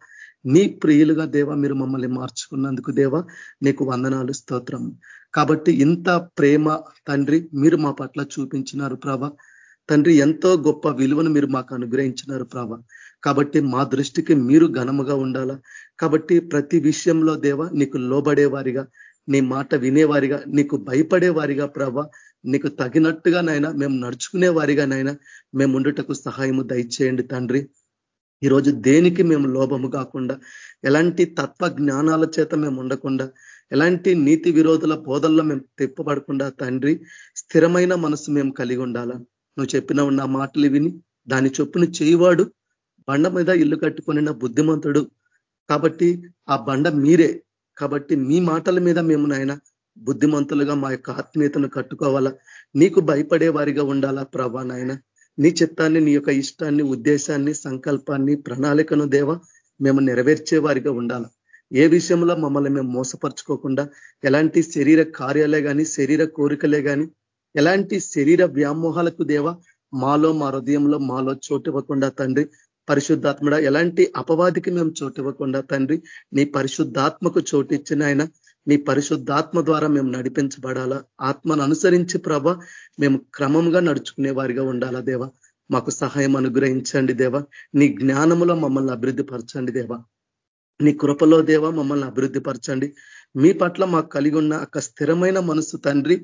నీ ప్రియులుగా దేవ మీరు మమ్మల్ని మార్చుకున్నందుకు దేవ నీకు వందనాలు స్తోత్రం కాబట్టి ఇంత ప్రేమ తండ్రి మీరు మా పట్ల చూపించినారు ప్రభ. తండ్రి ఎంతో గొప్ప విలువను మీరు మాకు అనుగ్రహించినారు ప్రభ. కాబట్టి మా దృష్టికి మీరు ఘనముగా ఉండాలా? కాబట్టి ప్రతి విషయంలో దేవ నీకు లోబడేవారిగా నీ మాట వినేవారిగా నీకు భయపడేవారిగా ప్రభ నీకు తగినట్టుగా నైనా మేము నడుచుకునే వారిగా నైనా మేము ఉండుటకు సహాయము దయచేయండి తండ్రి. ఈరోజు దేనికి మేము లోభము కాకుండా ఎలాంటి తత్వ జ్ఞానాల చేత మేము ఉండకుండా ఎలాంటి నీతి విరోధుల బోధల్లో మేము తిప్పబడకుండా తండ్రి స్థిరమైన మనసు మేము కలిగి ఉండాలా? నువ్వు చెప్పిన ఉన్న మాటలు విని దాని చొప్పును చేయవాడు బండ మీద ఇల్లు కట్టుకునిన బుద్ధిమంతుడు. కాబట్టి ఆ బండ మీరే. కాబట్టి మీ మాటల మీద మేము నాయన బుద్ధిమంతులుగా మా యొక్క ఆత్మీయతను కట్టుకోవాలా. నీకు భయపడే వారిగా ఉండాలా ప్రభా నాయన. నీ చిత్తాన్ని నీ యొక్క ఇష్టాన్ని ఉద్దేశాన్ని సంకల్పాన్ని ప్రణాళికను దేవ మేము నెరవేర్చే వారిగా ఉండాలా. ఏ విషయంలో మమ్మల్ని మేము మోసపరుచుకోకుండా ఎలాంటి శరీర కార్యాలే కానీ శరీర కోరికలే కానీ ఎలాంటి శరీర వ్యామోహాలకు దేవ మాలో మా హృదయంలో మాలో చోటు ఇవ్వకుండా తండ్రి పరిశుద్ధాత్మడ ఎలాంటి అపవాదికి మేము చోటు ఇవ్వకుండా తండ్రి నీ పరిశుద్ధాత్మకు చోటు ఇచ్చిన ఆయన నీ పరిశుద్ధాత్మ ద్వారా మేము నడిపించబడాలా? ఆత్మను అనుసరించి ప్రభ మేము క్రమంగా నడుచుకునే వారిగా ఉండాలా దేవ? మాకు సహాయం అనుగ్రహించండి దేవ. నీ జ్ఞానములో మమ్మల్ని అభివృద్ధి పరచండి దేవ. నీ కృపలో దేవ మమ్మల్ని అభివృద్ధి పరచండి మీ పట్ల మాకు కలిగి ఉన్న ఒక స్థిరమైన మనసు తండ్రి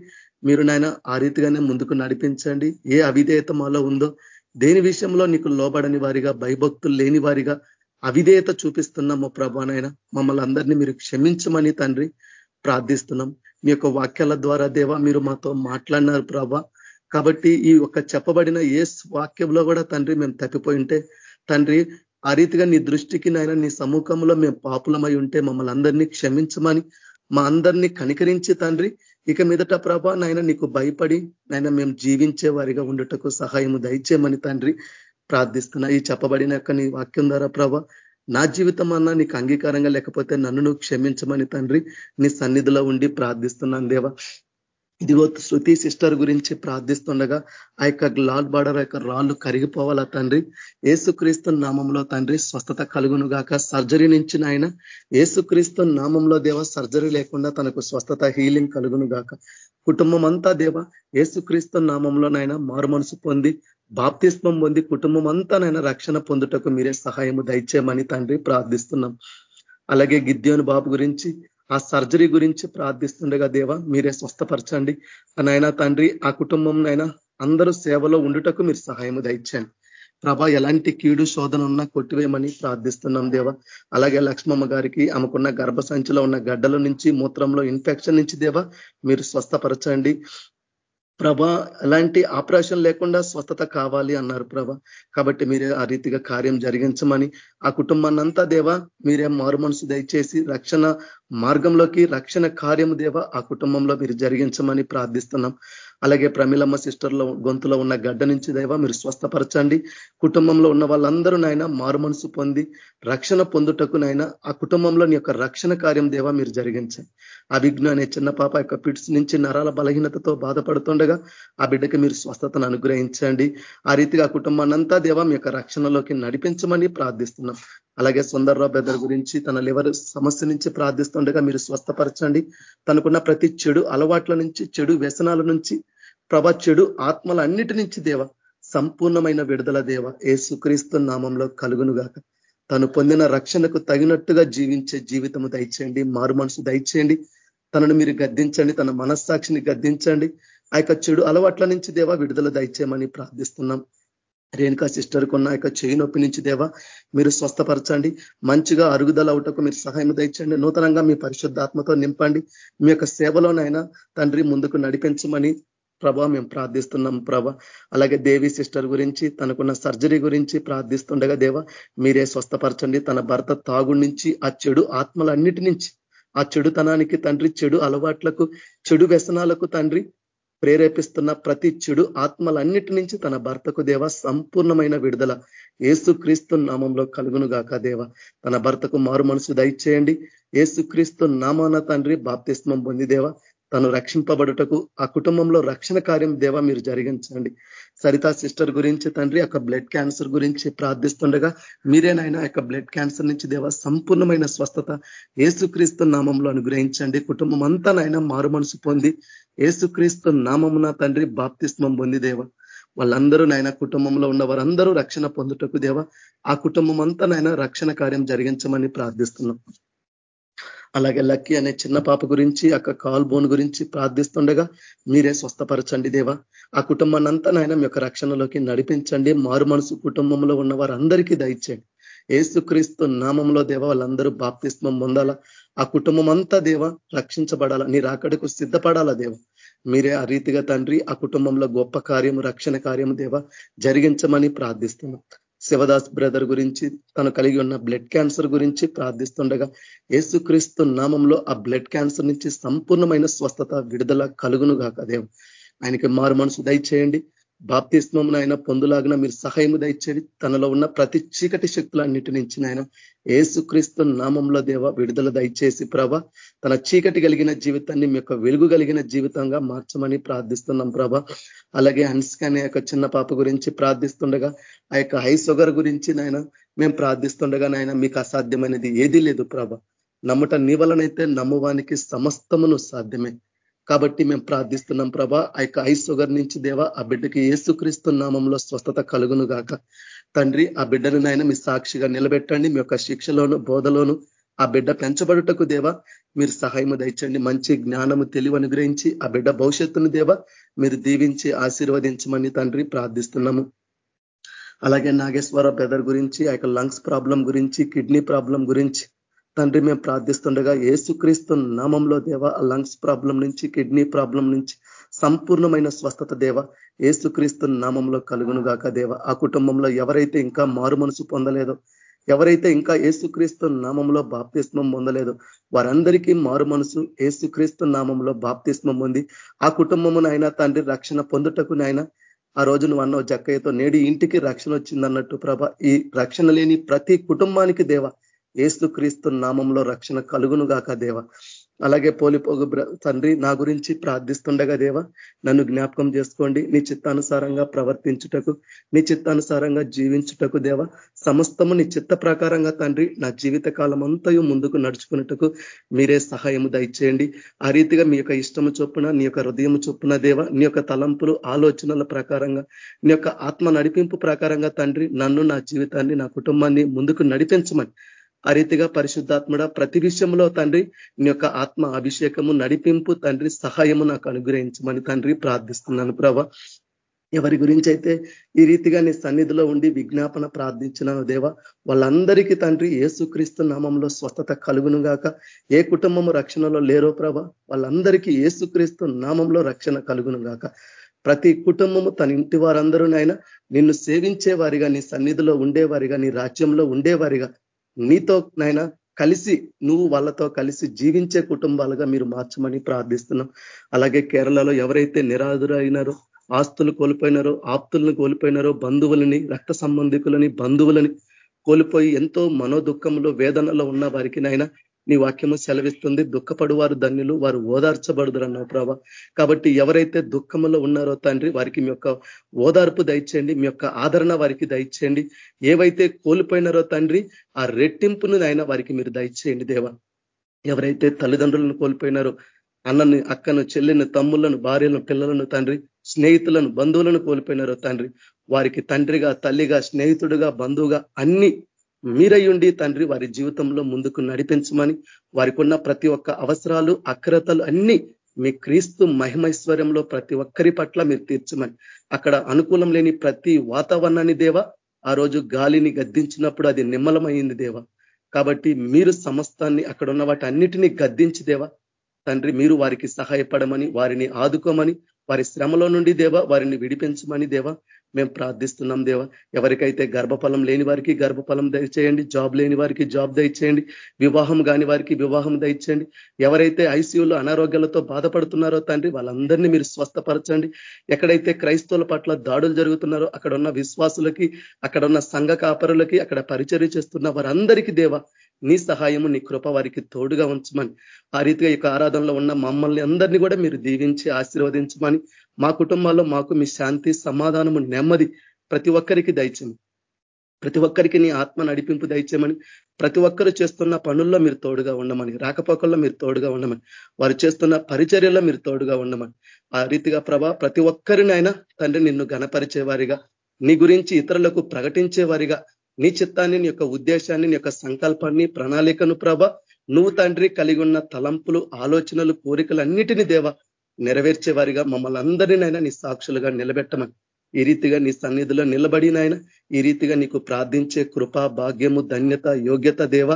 మీరు నాయన ఆ రీతిగానే ముందుకు నడిపించండి. ఏ అవిధేయత మాలో ఉందో దేని విషయంలో నీకు లోబడని వారిగా భయభక్తులు లేని వారిగా అవిధేయత చూపిస్తున్నాము ప్రభానైనా మమ్మల్ని అందరినీ మీరు క్షమించమని తండ్రి ప్రార్థిస్తున్నాం. మీ యొక్క వాక్యాల ద్వారా దేవా మీరు మాతో మాట్లాడినారు ప్రభా. కాబట్టి ఈ యొక్క చెప్పబడిన ఏ వాక్యంలో కూడా తండ్రి మేము తప్పిపోయింటే తండ్రి ఆ రీతిగా నీ దృష్టికి నాయన నీ సముఖంలో మేము పాపులమై ఉంటే మమ్మల్ని అందరినీ క్షమించమని మా అందరినీ కనికరించి తండ్రి ఇక మీదట ప్రభా నాయన నీకు భయపడి నాయన మేము జీవించే వారిగా ఉండటకు సహాయము దయచేయమని తండ్రి ప్రార్థిస్తున్నా. ఈ చెప్పబడిన యొక్క నీ వాక్యం ద్వారా ప్రభా నా జీవితం అన్నా నీకు అంగీకారంగా లేకపోతే నన్ను క్షమించమని తండ్రి నీ సన్నిధిలో ఉండి ప్రార్థిస్తున్నాను దేవా. ఇదిగో శృతి సిస్టర్ గురించి ప్రార్థిస్తుండగా ఆ యొక్క లాల్ బార్డర్ యొక్క రాళ్ళు కరిగిపోవాలా తండ్రి? ఏసుక్రీస్తు నామంలో తండ్రి స్వస్థత కలుగును గాక. సర్జరీ నుంచి నాయన ఏసుక్రీస్తు నామంలో దేవ సర్జరీ లేకుండా తనకు స్వస్థత హీలింగ్ కలుగును గాక. కుటుంబం అంతా దేవ ఏసుక్రీస్తు నామంలో నాయన మారు మనసు పొంది బాప్తిస్మం పొంది కుటుంబం అంతా నాయన రక్షణ పొందుటకు మీరే సహాయము దయచేయమని తండ్రి ప్రార్థిస్తున్నాం. అలాగే గిద్యోను బాబు గురించి ఆ సర్జరీ గురించి ప్రార్థిస్తుండగా దేవ మీరే స్వస్థపరచండి. నాయన తండ్రి ఆ కుటుంబం నైనా అందరూ సేవలో ఉండుటకు మీరు సహాయము దయచండి ప్రభా ఎలాంటి కీడు శోధన ఉన్నా కొట్టివేయమని ప్రార్థిస్తున్నాం దేవ. అలాగే లక్ష్మమ్మ గారికి ఆమెకున్న గర్భ సంచిలో ఉన్న గడ్డల నుంచి మూత్రంలో ఇన్ఫెక్షన్ నుంచి దేవ మీరు స్వస్థపరచండి. ప్రభ ఎలాంటి ఆపరేషన్ లేకుండా స్వస్థత కావాలి అన్నారు ప్రభ. కాబట్టి మీరే ఆ రీతిగా కార్యం జరిగించమని ఆ కుటుంబాన్నంతా దేవా మీరే మారు మనసు దయచేసి రక్షణ మార్గంలోకి రక్షణ కార్యము దేవ ఆ కుటుంబంలో మీరు జరిగించమని ప్రార్థిస్తున్నాం. అలాగే ప్రమిలమ్మ సిస్టర్లో గొంతులో ఉన్న గడ్డ నుంచి దేవా మీరు స్వస్థపరచండి. కుటుంబంలో ఉన్న వాళ్ళందరూ నాయన మారు మనసు పొంది రక్షణ పొందుటకు నాయన ఆ కుటుంబంలో నీ యొక్క రక్షణ కార్యం దేవా మీరు జరిగించండి. అభిజ్ఞ అనే చిన్న పాప యొక్క పిట్స్ నుంచి నరాల బలహీనతతో బాధపడుతుండగా ఆ బిడ్డకి మీరు స్వస్థతను అనుగ్రహించండి. ఆ రీతిగా కుటుంబాన్నంతా కుటుంబాన్ని అంతా దేవా మీ యొక్క రక్షణలోకి నడిపించమని ప్రార్థిస్తున్నాం. అలాగే సుందర్రావు బెదర్ గురించి తన లివర్ సమస్య నుంచి ప్రార్థిస్తుండగా మీరు స్వస్థపరచండి. తనకున్న ప్రతి చెడు అలవాట్ల నుంచి చెడు వ్యసనాల నుంచి ప్రభ చెడు ఆత్మల అన్నిటి నుంచి దేవ సంపూర్ణమైన విడుదల దేవ ఏ సుక్రీస్తు నామంలో కలుగునుగాక. తను పొందిన రక్షణకు తగినట్టుగా జీవించే జీవితము దయచేయండి. మారు మనసు దయచేయండి. తనను మీరు గద్దించండి తన మనస్సాక్షిని గద్దించండి. ఆ చెడు అలవాట్ల నుంచి దేవా విడుదల దయచేయమని ప్రార్థిస్తున్నాం. రేణుకా సిస్టర్ కొన్న యొక్క చేయి నొప్పి నుంచి దేవా మీరు స్వస్థపరచండి. మంచిగా అరుగుదల అవుటకు మీరు సహాయం దయచండి నూతనంగా మీ పరిశుద్ధాత్మతో నింపండి. మీ యొక్క సేవలోనైనా తండ్రి ముందుకు నడిపించమని ప్రభా మేము ప్రార్థిస్తున్నాం ప్రభా. అలాగే దేవి సిస్టర్ గురించి తనకున్న సర్జరీ గురించి ప్రార్థిస్తుండగా దేవా మీరే స్వస్థపరచండి. తన భర్త తాగు నుంచి ఆ చెడు ఆత్మలన్నిటి నుంచి ఆ చెడుతనానికి తండ్రి చెడు అలవాట్లకు చెడు వ్యసనాలకు తండ్రి ప్రేరేపిస్తున్న ప్రతి చెడు ఆత్మలన్నిటి నుంచి తన భర్తకు దేవ సంపూర్ణమైన విడుదల. ఏసుక్రీస్తు నామంలో కలుగును గాక దేవ. తన భర్తకు మారు మనసు దయచేయండి. ఏసుక్రీస్తు నామాన తండ్రి బాప్తిస్మం పొందిదేవ తను రక్షింపబడుటకు ఆ కుటుంబంలో రక్షణ కార్యం దేవా మీరు జరిగించండి. సరితా సిస్టర్ గురించి తండ్రి ఒక బ్లడ్ క్యాన్సర్ గురించి ప్రార్థిస్తుండగా మీరేనైనా యొక్క బ్లడ్ క్యాన్సర్ నుంచి దేవ సంపూర్ణమైన స్వస్థత ఏసుక్రీస్తు నామంలో అనుగ్రహించండి. కుటుంబం అంతా నాయన మారు మనసు పొంది ఏసుక్రీస్తు నామమున తండ్రి బాప్తిస్మం పొంది దేవ. వాళ్ళందరూ నాయన కుటుంబంలో ఉన్న వారందరూ రక్షణ పొందుటకు దేవ ఆ కుటుంబం అంతా నాయన రక్షణ కార్యం జరిగించమని ప్రార్థిస్తున్నాం. అలాగే లక్కీ అనే చిన్న పాప గురించి అక్క కాల్ బోన్ గురించి ప్రార్థిస్తుండగా మీరే స్వస్థపరచండి దేవా. ఆ కుటుంబాన్ని అంతా నాయన మీ యొక్క రక్షణలోకి నడిపించండి. మారు మనసు కుటుంబంలో ఉన్న వారందరికీ దయచేయండి. ఏసుక్రీస్తు నామంలో దేవ వాళ్ళందరూ బాప్తిస్మం పొందాలా? ఆ కుటుంబం అంతా దేవ రక్షించబడాలా? నీ రాకడకు సిద్ధపడాలా దేవ? మీరే ఆ రీతిగా తండ్రి ఆ కుటుంబంలో గొప్ప కార్యము రక్షణ కార్యము దేవ జరిగించమని ప్రార్థిస్తున్నాం. శివదాస్ బ్రదర్ గురించి తను కలిగి ఉన్న బ్లడ్ క్యాన్సర్ గురించి ప్రార్థిస్తుండగా ఏసుక్రీస్తు నామంలో ఆ బ్లడ్ క్యాన్సర్ నుంచి సంపూర్ణమైన స్వస్థత విడుదల కలుగును కాక దేవ్ ఆయనకి మారు మనసు దయచేయండి. బాప్తిస్మం ఆయన పొందులాగిన మీరు సహాయము దయచేది తనలో ఉన్న ప్రతి చీకటి శక్తులన్నిటి నుంచి నాయన ఏసుక్రీస్తు నామంలో దేవ విడుదల దయచేసి ప్రభ తన చీకటి కలిగిన జీవితాన్ని మీ యొక్క వెలుగు కలిగిన జీవితంగా మార్చమని ప్రార్థిస్తున్నాం ప్రభ. అలాగే హన్స్క అనే యొక్క చిన్న పాప గురించి ప్రార్థిస్తుండగా ఆ యొక్క హై షుగర్ గురించి నాయన మేము ప్రార్థిస్తుండగా నాయన మీకు అసాధ్యమైనది ఏదీ లేదు ప్రభ. నమ్మట నీ వలనైతే నమ్మువానికి సమస్తమును సాధ్యమే. కాబట్టి మేము ప్రార్థిస్తున్నాం ప్రభ ఆ యొక్క ఐ షుగర్ నుంచి దేవా ఆ బిడ్డకి ఏసుక్రీస్తు నామంలో స్వస్థత కలుగును గాక. తండ్రి ఆ బిడ్డను నాయన మీ సాక్షిగా నిలబెట్టండి మీ యొక్క శిక్షలోను బోధలోను ఆ బిడ్డ పెంచబడుటకు దేవా మీరు సహాయము దండి మంచి జ్ఞానము తెలివి అనుగ్రహించి ఆ బిడ్డ భవిష్యత్తును దేవా మీరు దీవించి ఆశీర్వదించమని తండ్రి ప్రార్థిస్తున్నాము. అలాగే నాగేశ్వర బ్రదర్ గురించి ఆ లంగ్స్ ప్రాబ్లం గురించి కిడ్నీ ప్రాబ్లం గురించి తండ్రి మేము ప్రార్థిస్తుండగా ఏసుక్రీస్తు నామంలో దేవ ఆ లంగ్స్ ప్రాబ్లం నుంచి కిడ్నీ ప్రాబ్లం నుంచి సంపూర్ణమైన స్వస్థత దేవ ఏసుక్రీస్తు నామంలో కలుగును గాక దేవ. ఆ కుటుంబంలో ఎవరైతే ఇంకా మారు మనసు పొందలేదో ఎవరైతే ఇంకా ఏసుక్రీస్తు నామంలో బాప్తిస్మం పొందలేదో వారందరికీ మారు మనసు ఏసుక్రీస్తు నామంలో బాప్తిస్మం ఉంది ఆ కుటుంబమునైనా తండ్రి రక్షణ పొందుటకునైనా ఆ రోజు నువ్వు అన్నావు జక్కయ్యతో నేడి ఇంటికి రక్షణ వచ్చిందన్నట్టు ప్రభ ఈ రక్షణ లేని ప్రతి కుటుంబానికి దేవ ఏసుక్రీస్తు నామంలో రక్షణ కలుగును గాక దేవ. అలాగే పోలిపోగు తండ్రి నా గురించి ప్రార్థిస్తుండగా దేవ నన్ను జ్ఞాపకం చేసుకోండి. నీ చిత్తానుసారంగా ప్రవర్తించుటకు నీ చిత్తానుసారంగా జీవించుటకు దేవ సమస్తము నీ చిత్త ప్రకారంగా తండ్రి నా జీవిత కాలం అంతయు ముందుకు నడుచుకున్నటకు మీరే సహాయము దయచేయండి. ఆ రీతిగా మీ యొక్క ఇష్టము చొప్పున నీ యొక్క హృదయము చొప్పున దేవ నీ యొక్క తలంపులు ఆలోచనల ప్రకారంగా నీ యొక్క ఆత్మ నడిపింపు ప్రకారంగా తండ్రి నన్ను నా జీవితాన్ని నా కుటుంబాన్ని ముందుకు నడిపించమని ఆ రీతిగా పరిశుద్ధాత్మడ ప్రతి విషయంలో తండ్రి నీ యొక్క ఆత్మ అభిషేకము నడిపింపు తండ్రి సహాయము నాకు అనుగ్రహించమని తండ్రి ప్రార్థిస్తున్నాను ప్రభ. ఎవరి గురించి అయితే ఈ రీతిగా నీ సన్నిధిలో ఉండి విజ్ఞాపన ప్రార్థించినాను దేవ వాళ్ళందరికీ తండ్రి ఏసుక్రీస్తు నామంలో స్వస్థత కలుగును గాక ఏ కుటుంబము రక్షణలో లేరో ప్రభ వాళ్ళందరికీ ఏసుక్రీస్తు నామంలో రక్షణ కలుగును గాక ప్రతి కుటుంబము తన ఇంటి వారందరూ నాయన నిన్ను సేవించే వారిగా నీ సన్నిధిలో ఉండేవారిగా నీ రాజ్యంలో ఉండేవారిగా నీతో నాయన కలిసి నువ్వు వాళ్ళతో కలిసి జీవించే కుటుంబాలుగా మీరు మార్చమని ప్రార్థిస్తున్నాం. అలాగే కేరళలో ఎవరైతే నిరాదురైనారో ఆస్తులు కోల్పోయినారో ఆప్తులను కోల్పోయినారో బంధువులని రక్త సంబంధికులని బంధువులని కోల్పోయి ఎంతో మనోదుఖంలో వేదనలో ఉన్న వారికి నైనా నీ వాక్యము సెలవిస్తుంది. దుఃఖపడు వారు ధన్యులు వారు ఓదార్చబడుదురు అన్నావు ప్రభా. కాబట్టి ఎవరైతే దుఃఖంలో ఉన్నారో తండ్రి వారికి మీ యొక్క ఓదార్పు దయచేయండి మీ యొక్క ఆదరణ వారికి దయచేయండి. ఏవైతే కోల్పోయినారో తండ్రి ఆ రెట్టింపును అయినా వారికి మీరు దయచేయండి దేవా. ఎవరైతే తల్లిదండ్రులను కోల్పోయినారో అన్నని అక్కను చెల్లిని తమ్ములను భార్యలను పిల్లలను తండ్రి స్నేహితులను బంధువులను కోల్పోయినారో తండ్రి వారికి తండ్రిగా తల్లిగా స్నేహితుడుగా బంధువుగా అన్ని మీరయ్యుండి తండ్రి వారి జీవితంలో ముందుకు నడిపించమని వారికి ఉన్న ప్రతి ఒక్క అవసరాలు అక్రతలు అన్ని మీ క్రీస్తు మహిమైశ్వర్యంలో ప్రతి ఒక్కరి పట్ల మీరు తీర్చమని. అక్కడ అనుకూలం లేని ప్రతి వాతావరణాన్ని దేవ ఆ రోజు గాలిని గద్దించినప్పుడు అది నిమ్మలమైంది దేవ. కాబట్టి మీరు సమస్తాన్ని అక్కడ ఉన్న వాటి అన్నిటినీ గద్దించి దేవ తండ్రి మీరు వారికి సహాయపడమని వారిని ఆదుకోమని వారి శ్రమలో నుండి దేవ వారిని విడిపించమని దేవ మేము ప్రార్థిస్తున్నాం దేవ. ఎవరికైతే గర్భఫలం లేని వారికి గర్భఫలం దయచేయండి జాబ్ లేని వారికి జాబ్ దయచేయండి వివాహం కాని వారికి వివాహం దయచేయండి. ఎవరైతే ఐసీయూలో అనారోగ్యాలతో బాధపడుతున్నారో తండ్రి వాళ్ళందరినీ మీరు స్వస్థపరచండి. ఎక్కడైతే క్రైస్తవుల పట్ల దాడులు జరుగుతున్నారో అక్కడ ఉన్న విశ్వాసులకి అక్కడ ఉన్న సంఘ కాపరులకి అక్కడ పరిచర్య చేస్తున్న వారందరికీ దేవ నీ సహాయము నీ కృప వారికి తోడుగా ఉంచమని. ఆ రీతిగా ఈ ఆరాధనలో ఉన్న మమ్మల్ని అందరినీ కూడా మీరు దీవించి ఆశీర్వదించమని మా కుటుంబాల్లో మాకు మీ శాంతి సమాధానము నెమ్మది ప్రతి ఒక్కరికి దయచమని ప్రతి ఒక్కరికి నీ ఆత్మ నడిపింపు దయచేయమని ప్రతి ఒక్కరు చేస్తున్న పనుల్లో మీరు తోడుగా ఉండమని రాకపోకల్లో మీరు తోడుగా ఉండమని వారు చేస్తున్న పరిచర్యలో మీరు తోడుగా ఉండమని. ఆ రీతిగా ప్రభా ప్రతి ఒక్కరినైనా తండ్రి నిన్ను గణపరిచే వారిగా నీ గురించి ఇతరులకు ప్రకటించే వారిగా నీ చిత్తాన్ని నీ యొక్క ఉద్దేశాన్ని నీ యొక్క సంకల్పాన్ని ప్రణాళికను ప్రభ నువ్వు తండ్రి కలిగి ఉన్న తలంపులు ఆలోచనలు కోరికలు అన్నిటిని దేవ నెరవేర్చే వారిగా మమ్మల్ని అందరినైనా నీ సాక్షులుగా నిలబెట్టమని ఈ రీతిగా నీ సన్నిధిలో నిలబడినైనా ఈ రీతిగా నీకు ప్రార్థించే కృప భాగ్యము ధన్యత యోగ్యత దేవ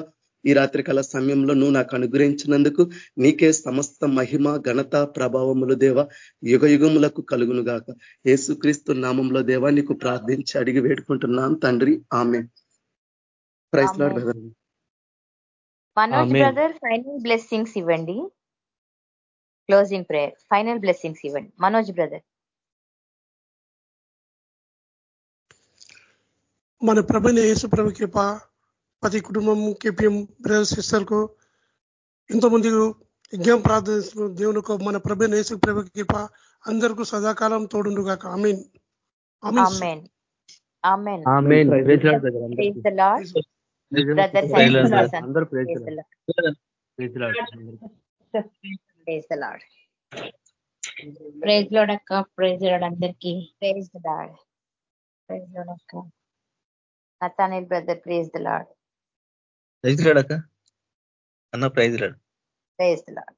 ఈ రాత్రికాల సమయంలో నువ్వు నాకు అనుగ్రహించినందుకు నీకే సమస్త మహిమ ఘనత ప్రభావములు దేవ యుగ యుగములకు కలుగును గాక యేసుక్రీస్తు నామంలో దేవా నీకు ప్రార్థించి అడిగి వేడుకుంటున్నాను తండ్రి. Amen praise Lord Manoj brother final blessings ఇవ్వండి. క్లోజింగ్ ప్రేయర్ ఫైనల్ బ్లెస్సింగ్స్ ఇవ్వండి మనోజ్ బ్రదర్ మన ప్రభుని యేసు ప్రభు కృప ప్రతి కుటుంబం కేపీఎం బ్రదర్ సిస్టర్కు ఎంతో మంది యజ్ఞం ప్రార్థిస్తూ దేవునికి మన ప్రభు యేసు ప్రభు కృప అందరికీ సదాకాలం తోడుండు కాక అమీన్ ప్రైజ్ లోడక్క ప్రైజ్ లోడ్ అందరికీ. Praise Lord praise లోడక్క Nathaniel brother praise the Lord praise Lord అక్క. అన్న ప్రైజ్ లాడ్ ప్రైజ్ లాడ్